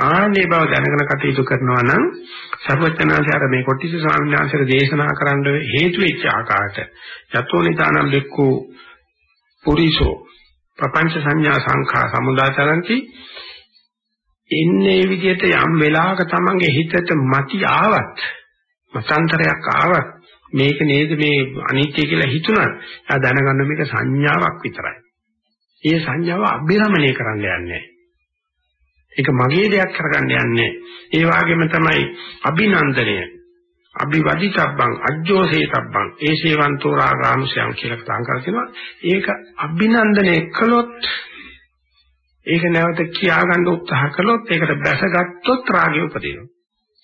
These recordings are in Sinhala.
ආන්නේ බව දැනගෙන කටයුතු කරනවා නම් සර්වඥාචාර මේ කොටිස ස්වාමීන් වහන්සේට දේශනා කරන්න හේතු වෙච්ච ආකාරයට යතෝනිතානම් දෙක්කෝ පුරිසෝ ප්‍රපංච සංඥා සංඛා සමුදාචරಂತಿ ඉන්නේ විදිහට යම් වෙලාවක තමන්ගේ හිතට මති ආවත් මසන්තරයක් ආවත් මේක නේද මේ අනිත්‍ය කියලා හිතුණා. එයා දැනගන්න මේක සංඥාවක් විතරයි. ඒ සංඥාව අභිරමණය කරන්න යන්නේ ඒක මගේ දෙයක් කරගන්න යන්නේ. ඒ වගේම තමයි අභිනන්දනය. අභිවදිතබ්බං අජ්ජෝසේතබ්බං ඒසේවන්තෝ රාගානුසයන් කියලා කතා කරනවා. ඒක අභිනන්දනය කළොත් ඒක නැවත කියාගන්න උත්සාහ කළොත් ඒකට බැසගත්තොත් රාගය උපදිනවා.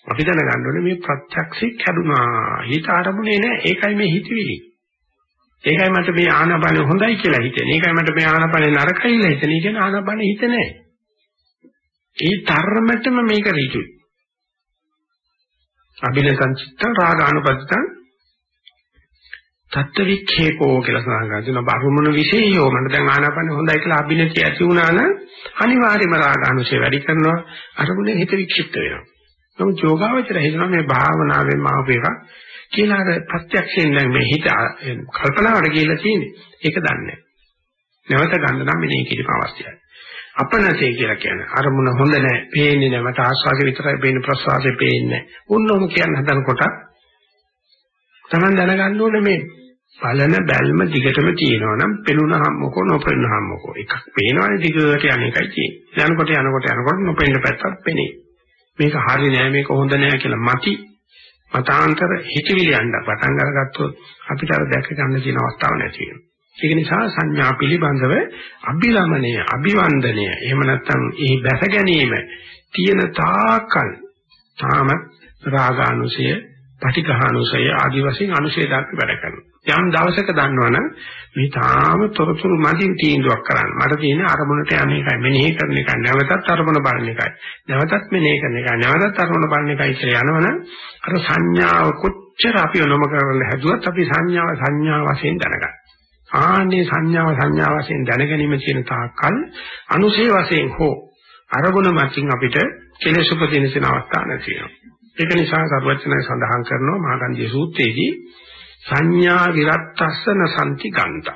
අපි දැනගන්න ඕනේ මේ ප්‍රත්‍යක්ෂي කැඩුනා. හිත ආරමුණේ නැහැ. ඒකයි මේ හිතවිලි. ඒකයි මට මේ ආනාපාන හොඳයි කියලා හිතෙන්නේ. ඒකයි මට මේ ආනාපාන නරකයි කියලා හිතෙන්නේ. ඒ කියන්නේ ආනාපාන හිත නැහැ. ඒ තරමටම මේක ඍජුයි. අභිනසං චිත්තං රාගානුපදිතං තත්ත්ව වික්ෂේපෝ කියලා සඳහන් කරනවා. බරුමුණු විශේෂයෝ මට දැන් ආනාපාන හොඳයි කියලා අභිනතිය ඇති වුණා නම් අනිවාර්යයෙන්ම රාගානුසය වැඩි කරනවා. අරමුණෙන් හිත වික්ෂිප්ත වෙනවා. නමුත් යෝගාවචර හිතනවා මේ භාවනාවෙන් ආපු එක කියලා අර ප්‍රත්‍යක්ෂයෙන් දැන් මේ හිත කල්පනාවට කියලා තියෙන්නේ. ඒක දන්නේ නැවත ගන්න නම් මෙනේ කිරීම අවශ්‍යයි. අපනසේ කියලා කියන්නේ අරමුණ හොඳ නැහැ, පේන්නේ නැහැ, මට ආස්වාදේ විතරයි පේන්නේ, ප්‍රසවාසේ පේන්නේ නැහැ. උන්නෝම කියන හදනකොට Taman දැනගන්න ඕනේ මේ බලන බැල්ම දිගටම තියෙනවා නම් පෙනුනහම මොකෝ නොපෙනුනහම මොකෝ එකක් පේනවනේ දිගට යන එකයි තියෙන්නේ. යනකොට යනකොට යනකොට නොපෙන්න පැත්තක් පෙනේ. මේක හරි නෑ මේක හොඳ නෑ කියලා මති මතාන්තර හිතවිලි යන්න පටන් අරගත්තොත් අපිට අර දැක ගන්න තියෙන අවස්ථාවක් නැති වෙනවා. ඒක නිසා සංඥා පිළිබඳව අභිරමණය, අභිවන්දනය, එහෙම නැත්නම් ඒ බැස ගැනීම තියෙන තාකල් තාම රාගානුසය, පටිඝානුසය ආදි වශයෙන් අනුසය දාපි වැඩ කරනවා. යම් දවසක දන්නවනම් මේ තාම තොරතුරු මැදින් තීන්දුවක් කරන්න. මට තියෙන අරමුණට යන එකයි මෙනෙහි කරන එකයි නැවතත් අරමුණ බලන එකයි. නැවතත් මෙනෙහි කරන එකයි නැවතත් අරමුණ බලන එකයි කියලා යනවනම් අර සංඥාව කොච්චර අපි නොම කරන්න හැදුවත් අපි සංඥාව සංඥා වශයෙන් දැනගන්න. ආන්නේ සංඥාව සංඥා වශයෙන් දැනගැනීම කියන තාක්කල් අනුසේ වශයෙන් හෝ අරමුණ මතින් අපිට කෙලෙස් උපදින සින අවස්ථා නැති වෙනවා. ඒක නිසා සර්වචනය සඳහන් කරනවා මහගන්ධිය සූත්‍රයේදී සංඥා විරත්තස්සන සම්ති ගන්ත.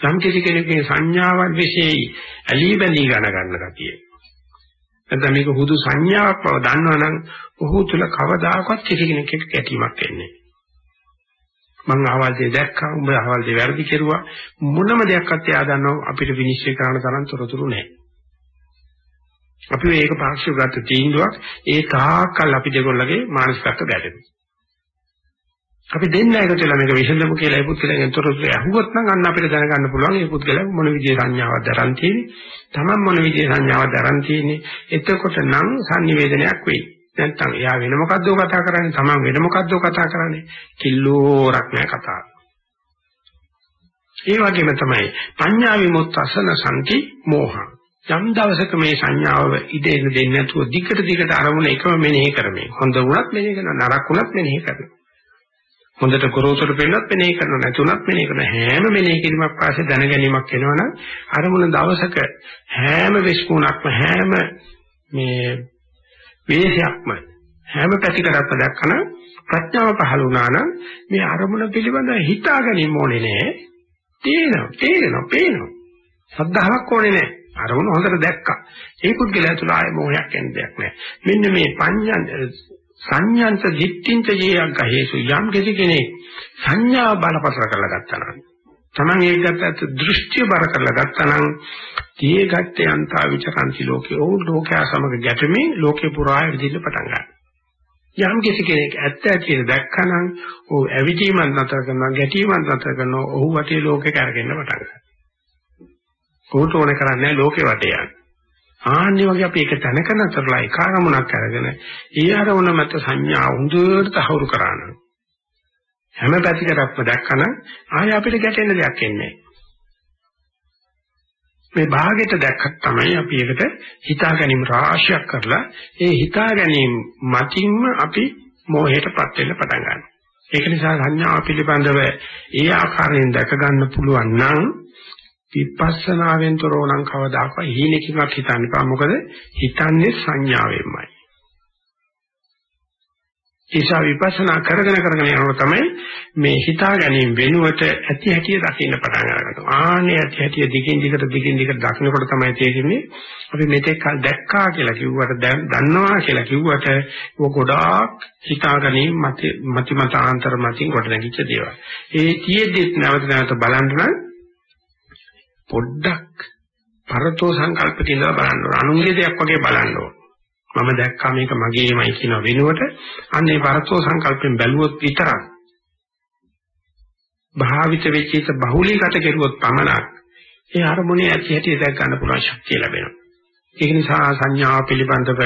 යම් කිසි කෙනෙකුගේ සංඥාවන් વિશેයි ඇලී බැඳී ගන්න ගන්න ගතිය. නැත්නම් මේක හුදු සංඥාවක් බව දන්නවනම් ඔහු තුල කවදාකවත් කිසි කෙනෙකුට කැටීමක් එන්නේ මං අහවල් දේ දැක්කා උඹ අහවල් දේ වැරදි කෙරුවා මොනම දෙයක්වත් එයා දන්නව අපිට විනිශ්චය කරන්න තරම් තොරතුරු නැහැ. අපි මේක පාක්ෂික ගත තීන්දුවක් ඒ තාක්කල් අපි දෙගොල්ලගේ මානසිකත්ව ගැටෙනවා. අපි දෙන්න එකතු වෙලා මේක විසඳමු කියලා ඒ පුද්ගලයන් තොරතුරු ඇහුවොත් නම් අන්න අපිට දැනගන්න පුළුවන් ඒ පුද්ගලයා මොන විදිහේ සංඥාවක් දරන් තියෙන්නේ තමන් මොන විදිහේ සංඥාවක් දරන් තියෙන්නේ එතකොට නම් sannivedanayak වෙයි නැත්තම් එයා වෙන මොකද්ද කතා කරන්නේ? තමන් වෙන මොකද්ද කතා කරන්නේ? කිල්ලෝරක් නෑ කතාව ඒ වගේම තමයි පඤ්ඤා විමුක්තසන සම්ති මෝහ. යම් දවසක මේ සංඥාව ඉදෙන්න දෙන්නේ නැතුව දිගට දිගට අරමුණ එකම මෙනෙහි කරමින් හොඳ වුණත් මෙනෙහි කරන නරක වුණත් මෙනෙහි කරනවා. හොඳට ගොරෝසුට පෙන්නත් මෙනෙහි කරනවා නැතුණත් මෙනෙහි කරන හැම මෙනෙහි කිරීමක් පස්සේ දැන ගැනීමක් එනවනම් අරමුණ දවසක හැම විශ්මුණක්ම හැම මේ වේශයක්ම හැම පැතිකඩක්ම දැක්කම ප්‍රඥාව පහළ වුණා නම් මේ අරමුණ පිළිබඳව හිතා ගැනීම ඕනේ නෑ තේනවා තේරෙනවා පේනවා. සද්ධාාවක් ඕනේ නෑ අරමුණ හොඳට දැක්කා. ඒ පුද්ගලයා තුළ ආය මොහයක් එන්න දෙයක් නෑ මෙන්න මේ පඤ්ඤා සංඥාන්ත දිට්ඨින්ත ජීයක් ගහේසු යම් කිසි කෙනෙක් සංඥා බලපසර කරලා ගත්තා නම් Taman ඒකත් දෘෂ්ටිය බර කරලා ගත්තා නම් tie gatte anta vicharanti ලෝකේ ඕ ලෝකයා සමග ගැටෙමින් ලෝකේ පුරා විදිහට පටන් ගන්නවා යම් කිසි කෙනෙක් ඇත්ත ඇතිද දැක්කනම් ਉਹ ඇවිදීමක් නතර කරනවා ගැටීමක් නතර කරනවා ඔහු වටේ ලෝකේ කරගෙන පටන් ගන්නවා. කොහොට ඕනේ කරන්නේ ලෝකේ වටේ යන්නේ. ආන්නේ වගේ අපි එක තැනක නතරලා ඒ කාරමුණක් අරගෙන ඒ අරමුණ මත සංඥා හොඳට තහවුරු කරාන හැම පැතිකඩක්ම දැක්කම ආය අපිට ගැටෙන්න දෙයක් එන්නේ මේ භාගයට දැක්කත් තමයි අපි ඒකට හිතා ගැනීම රාශියක් කරලා ඒ හිතා ගැනීම මතින්ම අපි මෝහයටපත් වෙන්න පටන් ගන්නවා ඒක නිසා සංඥාව පිළිබඳව ඒ ආකාරයෙන් දැක ගන්න පුළුවන් නම් විපස්සනාවෙන් තොරව නම් කවදාකවත් හීනකින්වත් හිතන්න එපා. මොකද හිතන්නේ සංඥාවෙන්මයි. ඒසා විපස්සනා කරගෙන කරගෙන යනකොට තමයි මේ හිතා ගැනීම වෙනුවට ඇති හැටිය දකින්න පටන් අරගන්නවා. ආනේ ඇති හැටිය දිගින් දිගට දිගින් දිගට දකින්නකොට තමයි තේරෙන්නේ අපි මෙතෙක් කල් දැක්කා කියලා කිව්වට දන්නවා කියලා කිව්වට ਉਹ ගොඩාක් හිතා ගැනීම මත මතාන්තර මතින් කොට නැගිච්ච දේවල්. ඒ තියෙද්දිත් නැවත නැවත බලන්න නම් පොඩ්ඩක් පරතෝ සංකල්පකින් ඉඳලා බලන්න ඕන. අනුන්ගේ දෙයක් වගේ බලන්න ඕන. මම දැක්කා මේක මගේමයි කියන වෙනුවට අන්නේ වරතෝ සංකල්පෙන් බැලුවොත් විතරක් භාවිත වෙච්ච එක බහුලීගත කෙරුවොත් පමණක් ඒ අරමුණේ ඇති හැටි දැක් ගන්න පුළුවන් ශක්තිය ලැබෙනවා. ඒක නිසා සංඥාව පිළිබඳව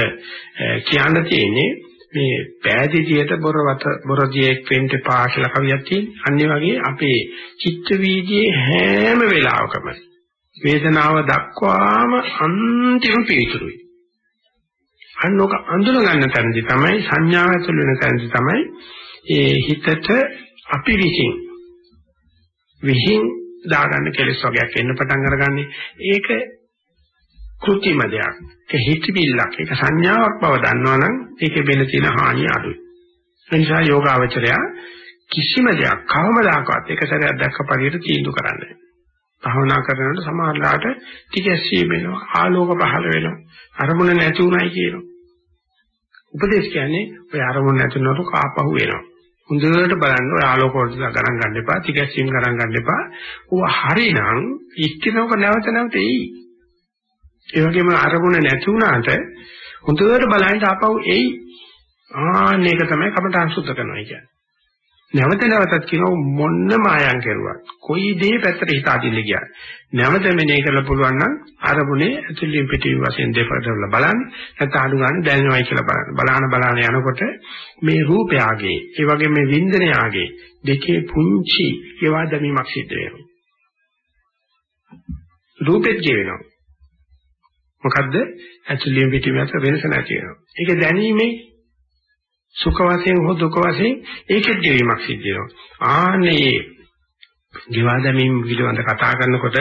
කියන්න තියෙන්නේ මේ පෑදීදියට බොරවත බොරදියෙක් වෙන්න පා කියලා කවියක් තියෙනවා. අනිත් වගේ අපේ චිත්ත වීදියේ හැම වෙලාවකම වේදනාව දක්වාම අන්තිම පිළිතුරුයි. අන්න ඔක අඳුන ගන්න තැනදී තමයි සංඥාව ඇතුළු වෙන තැනදී තමයි ඒ හිතට අපි විසින් විහිං දාගන්න කෙලස් වර්ගයක් එන්න පටන් අරගන්නේ. ඒක කෘතිම දෙයක්. ඒක හිතවිල්ලක්. ඒක සංඥාවක් බව දන්නවනම් ඒකේ වෙන තියෙන හානිය අඩුයි. ඒ නිසා යෝගාවචරය කිසිම දෙයක් කවමදාකවත් එක සැරයක් දැක්ක පරිදි තීන්දුව කරන්නේ භාවනා කරනකොට සමහරලාට ටිකැස්සී වෙනවා ආලෝක පහළ වෙනවා. අරමුණ නැති උනායි කියනවා. උපදේශ කියන්නේ ඔය අරමුණ නැති වෙනකොට කාපහුව වෙනවා හොඳට බලන්න ඔය ආලෝක වලට ගණන් ගන්න එපා ටිකැස්සීම් ගණන් ගන්න එපා. ඌ හරිනම් ඉක්කිනවක නැවත නැවත එයි. ඒ වගේම අරමුණ නැති වුණාට හොඳට බලන්න ආපහු එයි. ආන්නේක තමයි කමඨාන් සුද්ධ කරනවා කියන්නේ. නැවත නැවතත් කියනවා මොන්න මායම් කරුවත්. කොයි දේ පැත්තට හිත අදින්න ගියා. නැවත මෙනේ කරලා පුළුවන් නම් අරමුණේ ඇතුළින් පිටින් වශයෙන් දෙපඩවල බලන්න. නැත්නම් අඩු ගන්න දැනෙනවයි කියලා බලන්න. බලාන බලාන යනකොට මේ රූපයගේ ඒ වගේ මේ වින්දනයගේ දෙකේ පුංචි ඒවා දැමීමක් සිද්ධ වෙනවා. රූපෙත් කියවෙනවා මොකද්ද? ඇතුළින් පිටින් වෙනස නැති වෙනවා. ඒක දැනීමේ සුඛ වශයෙන් හෝ දුක වශයෙන් ඒකෙත් ගෙවීමක් සිද්ධ වෙනවා. ආන්නේ දිවා දැමීම පිළිබඳ කතා කරනකොට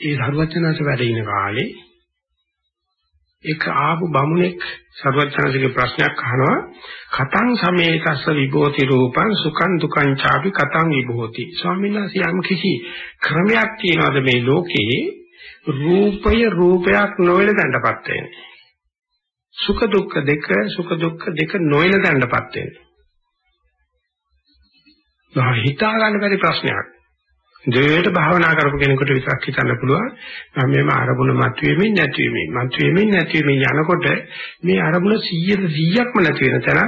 ඒ සරුවචනanse වැඩ ඉන කාලේ එක ආපු බමුණෙක් සරුවචනanseගේ ප්‍රශ්නයක් අහනවා. කතං සමේතස්ස විභෝති රූපං සුඛං දුකං ചാපි කතං විභෝති. ස්වාමීන් වහන්සේ යම් කිසි ක්‍රමයක් තියනවාද මේ ලෝකේ? රූපය රූපයක් නොවන දණ්ඩපත් වෙන්නේ. සුඛ දුක්ඛ දෙක සුඛ දුක්ඛ දෙක නොයන දණ්ඩපත් වෙනවා. හිතා ගන්න බැරි ප්‍රශ්නයක්. දෙයට භාවනා කරපු කෙනෙකුට විතරක් හිතන්න පුළුවන් මම මේ අරමුණ මතුවීමෙන් නැතිවීමෙන් මතුවීමෙන් නැතිවීමෙන් යනකොට මේ අරමුණ 100 100ක්ම නැති වෙන තැන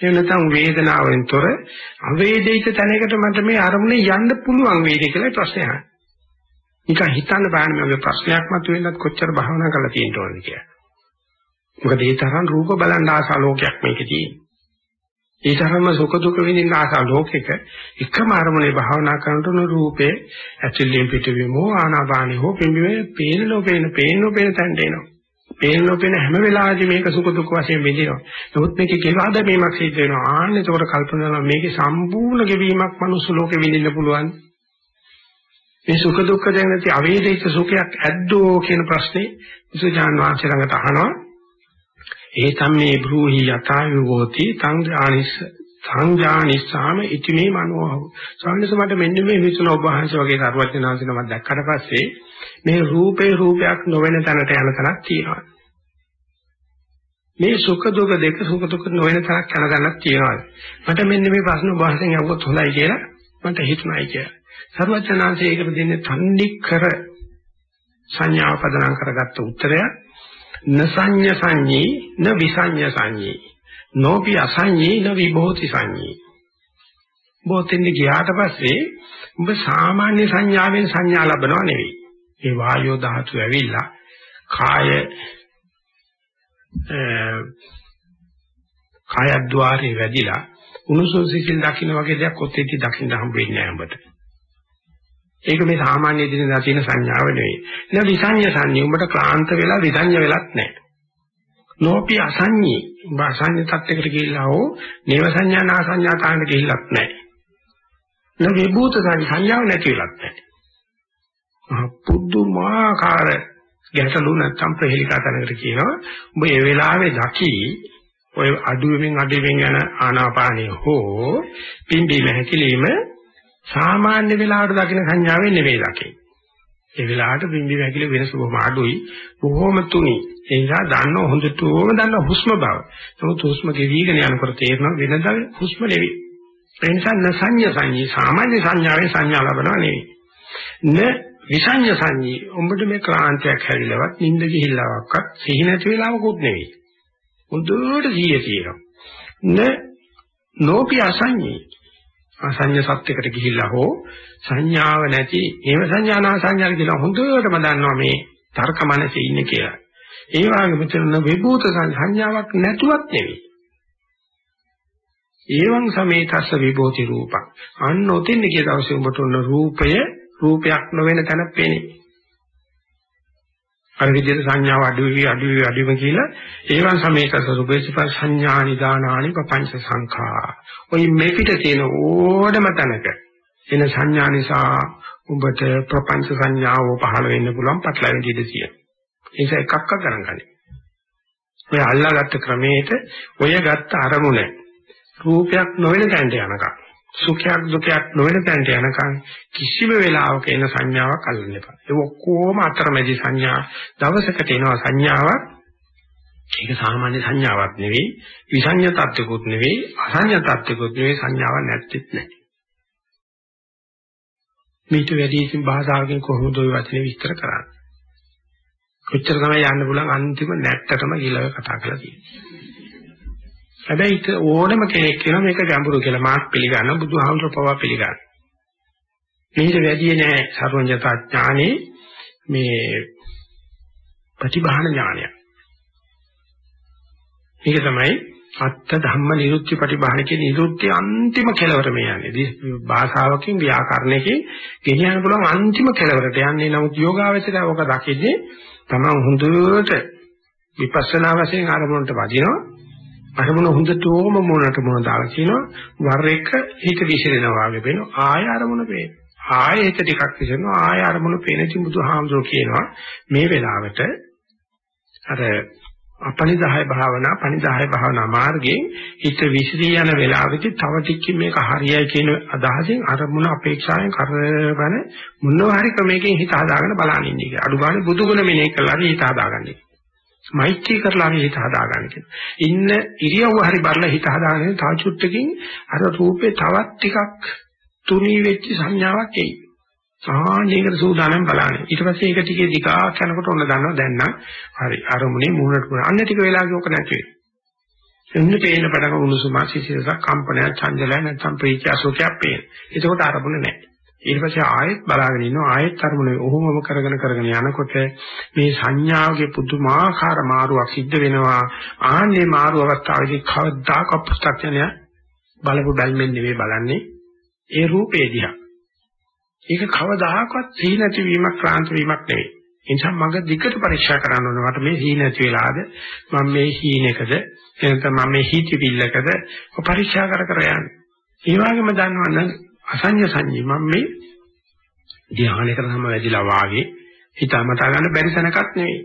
එහෙම නැත්නම් වේදනාවෙන් තොර අවේදිත තැනකට මට මේ අරමුණේ යන්න පුළුවන් වේද කියලා ප්‍රශ්නයක්. නිකන් හිතන්න බෑනේ මගේ ප්‍රශ්නයක් මතුවෙන්නත් කොච්චර භාවනා කරලා තියෙන්න ඕනද කියලා. මොකද ඒ තරම් රූප බලන්න ආසා ලෝකයක් මේකේ තියෙන්නේ. ඒ තරම්ම සුඛ දුක විඳින්න ආසා ලෝකෙක එකම අරමුණේ භාවනා කරනකොට රූපේ ඇතුළෙන් පිටවෙමෝ ආනාපානෙ හෝ පිම්බිමේ පේන ලෝකේන පේන ලෝකේන තැන්ට එනවා. පේන ලෝකේන හැම වෙලාවෙදී මේක සුඛ දුක වශයෙන් විඳිනවා. නමුත් මේකේ කෙලවා දැමීමක් සිද්ධ වෙනවා. ආන්න එතකොට කල්පනා කරනවා මේකේ සම්පූර්ණ ගෙවීමක් මනුස්ස ලෝකෙ විඳින්න පුළුවන්. මේ සුඛ දුක්ඛ දැන නැති අවේදිත සුඛයක් ඇද්දෝ කියන ප්‍රශ්නේ විසුජාන් වහන්සේ ළඟට අහනවා. ඒතම් මේ බ්‍රූහි යථා යෝති තං ඥානිස්ස සංඥානිස්සාම ඉතිමේ මනෝහව සාන්නස මට මෙන්න මේ විසුන ඔබ වහන්සේ වගේ සරුවචනාංශන මම දැක්කට පස්සේ මේ රූපේ රූපයක් නොවන තැනට යන තැනක් තියෙනවා. මේ සුඛ දුක දෙක සුඛ දුක නොවන තැනක් යන තැනක් තියෙනවා. මට මෙන්න මේ ප්‍රශ්න ඔබ වහන්සේගෙන් අහුවොත් හොඳයි කියලා මට හිතුණායි කියලා. සරුවචනාංශය ඒකට දෙන්නේ තන්නේ කර සංඥාව පදනම් කරගත්ත උත්තරයක්. නසඤ්ඤ සංඤී න විසඤ්ඤ සංඤී. නොපි අසඤ්ඤී න විභෝති සංඤී. බෝතෙන්ද ගියාට පස්සේ ඔබ සාමාන්‍ය සංඥාවෙන් සංඥා ලබනව නෙවෙයි. ඒ වායෝ ධාතු ඇවිල්ලා කාය කායද්්වාරේ වැඩිලා උණුසුම් සිසිල් දකින්න වගේ දෙයක් ඔතෙන්දි දකින්න හම්බ වෙන්නේ නැහැ ඔබට ඒක මේ සාමාන්‍ය දිනදා තියෙන සංඥාව නෙවෙයි. න විසඤ්ඤ සංඤ්ඤ උඹට ක්ලාන්ත වෙලා විසඤ්ඤ වෙලත් නැහැ. නෝපි අසඤ්ඤී උඹ අසඤ්ඤ තත්යකට ගිහිල්ලා හෝ නේව සංඥා නා සංඥා තාන්න ගිහිල්ලත් නැහැ. න විභූත සංඥාව නැති වෙලත් නැහැ. පුදුමාකාර ගැටලු නැත්තම් ප්‍රහෙලිකා තැනකට කියනවා ඔබ ඒ වෙලාවේ දකි ඔය අඩුවෙන් අඩුවෙන් යන ආනාපානිය හෝ පිම්බීම හැකිලිම සාමාන්‍ය වෙලාවට දකින සංඥාවෙන් නෙවෙයි දකින්නේ. ඒ වෙලාවට පිම්බීම හැකිලි වෙනස බොහොම අඩුයි බොහොම තුනි. ඒ නිසා දන්න හොඳටම දන්න හුස්ම බව. නමුත් හුස්ම ගෙවිගෙන යනකොට තේරෙනවා වෙනදා හුස්ම නෙවෙයි. ඒ නිසා නසඤ්ඤ සංඤී සාමාන්‍ය සංඥාවේ සංඥා ලබනවා නෙවෙයි. න විසඤ්ඤ සංඤී උඹට මේ ක්ලාන්තයක් හැරිලවත් නිින්ද ගිහිල්ලාවක්වත් සිහි නැති වෙලාවකුත් නෙවෙයි. හොඳට සිහිය තියෙනවා. න නෝපි අසඤ්ඤී අසඤ්ඤ සත්‍යයකට ගිහිල්ලා හෝ සංඥාව නැති ඒව සංඥානා සංඥා කියලා හොඳටම දන්නවා මේ තර්ක මනසේ ඉන්නේ කියලා. ඒ වගේම මෙතන විභූත සංඥාවක් නැතුවත් නෙවෙයි. ඒවං සමේතස්ස විභූති රූපං. අන්න ඔතෙන් කිය දවසේ උඹට උන රූපය රූපයක් නොවන තැන පෙනේ. අර විදිහට සංඥාව අඩු වී අඩු වී අඩුම කියලා ඒවන් සමේතස්ස රූපේසප සංඥා නිදානානි පංච සංඛා. ඔයි මේ පිට තියෙන ඕනම තැනක එන සංඥා නිසා උඹට ප්‍රපංච සංඥාව පහළ වෙන්න පුළුවන් පටලැවෙන්න ඉඩ තියෙනවා. ඒක එකක්ක ගණන් ගන්න. ඔය අල්ලාගත්ත ක්‍රමයට ඔය ගත්ත අරමුණ රූපයක් නොවන තැනට යනකම් සුඛයක් දුකයක් නොවන තැනට යනකම් කිසිම වෙලාවක එන සංඥාවක් අල්ලන්න එපා. ඒ ඔක්කොම අතරමැදි සංඥා දවසකට එනවා සංඥාවක් ඒක සාමාන්‍ය සංඥාවක් නෙවෙයි විසඤ්ඤ තත්ත්වකුත් නෙවෙයි අසඤ්ඤ තත්ත්වකුත් නෙවෙයි සංඥාවක් නැත්තේත් නැහැ. මේට වැඩි ඉතින් භාෂාවකින් කොහොමද ওই වචනේ විස්තර කරන්නේ? කොච්චර තමයි යන්න පුළුවන් අන්තිම නැට්ටටම ඊළඟ කතා කරලා තියෙන්නේ. හැබැයි ඒක ඕනම කෙනෙක් කියනවා මේක ගැඹුරු කියලා මාත් පිළිගන්න බුදුහාමුදුරුවෝ පවා පිළිගන්න. මේක වැඩි නෑ සර්වඥතා ඥානේ මේ ප්‍රතිභාන ඥානය. මේක තමයි අත්ත ධම්ම නිරුක්ති ප්‍රතිභානකේ නිරුක්ති අන්තිම කෙලවර මේ යන්නේ. භාෂාවකින් ව්‍යාකරණයකින් ගෙනියන්න පුළුවන් අන්තිම කෙලවරට යන්නේ. නමුත් යෝගාවචරය ඔක දකින්නේ තමන් හොඳට විපස්සනා වශයෙන් අරමුණට වදිනවා. අරමුණ හොඳටම මොනට මොන දාලා කියනවා වර එක හිත විසිරෙනවා වගේ වෙනවා. ආය අරමුණ පේනවා. ආයෙ හිත ටිකක් විසිරෙනවා. ආය අරමුණ පේන ඉතින් බුදුහාමුදුරුවෝ කියනවා මේ වෙලාවට අර අපනිදාය භාවනා පනිදාය භාවනා මාර්ගයෙන් හිත විසිරී යන වෙලාවෙදි තව ටිකකින් මේක හරියයි කියන අදහසින් අරමුණ අපේක්ෂාවෙන් කරවන මොනවා හරි ක්‍රමයකින් හිත හදාගෙන බලන්න ඉන්නේ කියලා. අඩු ගානේ බුදුගුණ මෙනෙහි කරලා හිත හදාගන්නේ. මෛත්‍රී කරලා හිත හදාගන්න කියලා. ඉන්න ඉරියව්ව හරි බලලා හිත හදාගෙන තව චුට්ටකින් අර රූපේ තවත් ටිකක් තුනී වෙච්ච සංඥාවක් එයි. ආන්නේකට සූදානම් බලන්නේ. ඊට පස්සේ ඒක ටිකේ දිගාක් යනකොට ඔන්න දන්නවා දැන් නම් හරි අරමුණේ මූණට මූණ. අන්න ටික වෙලාවක ඔක නැති වෙනවා. එන්න තේින පටක උණුසුම සිසිලසක් කම්පනයක් ඡන්දලයක් නැත්නම් ප්‍රීතිය අසෝකයක් පේන. එතකොට අරමුණ නැහැ. ඊට පස්සේ ආයෙත් බලාගෙන ඉන්නවා ආයෙත් අරමුණ ඔහොමම කරගෙන කරගෙන යනකොට මේ සංඥාවගේ පුදුමාකාර මාරුවක් සිද්ධ වෙනවා. ආන්නේ මාරු අවස්ථාවේදී කවදාක පුස්තකයන්ය බලපු බැල්මෙන් නෙවෙයි බලන්නේ ඒ රූපේ දිහා. ඒක කවදාහක්වත් සිහි නැති වීමක් ක්ලාන්ත වීමක් නෙවෙයි. ඒ නිසා මග දිගට පරීක්ෂා කරන්න ඕනේ. මට මේ සිහි නැති වෙලාද මම මේ හීනෙකද එනකම් මම මේ හිතවිල්ලකද පරීක්ෂා කර කර යන්නේ. ඒ වගේම දන්නවනම් අසඤ්ඤ සංඤී මම මේ ධ්‍යානයකට නම් වැඩිලා වාගේ හිතාමතා ගන්න බැරි තැනකත් නෙවෙයි.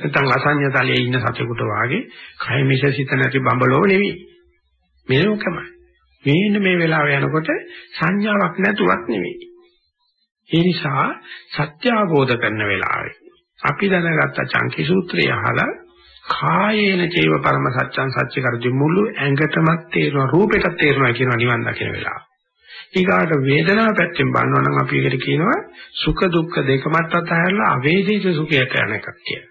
නැත්නම් අසඤ්ඤ තලයේ ඉන්න සතෙකුට වාගේ කය මිස සිත නැති බඹලෝ නෙවෙයි. මේ ලෝකමයි. මේන්න මේ වෙලාව යනකොට සංඥාවක් නැතුවක් නෙවෙයි. ඒ නිසා සත්‍ය අවබෝධ කරන වෙලාවේ අපි දැනගත්ත චංකි සූත්‍රය අහලා කායේන චේව පරම සත්‍යං සත්‍ය කරදි මුළු ඇඟටමත් තේරෙනවා රූපෙටත් තේරෙනවා කියනවා නිවන් දකින වෙලාව. ඊගාට වේදනාව පැත්තෙන් බලනවා නම් අපි ඒකට කියනවා සුඛ දුක්ඛ දෙකමත් අතහැරලා අවේදිත සුඛයට යන එකක් කියලා.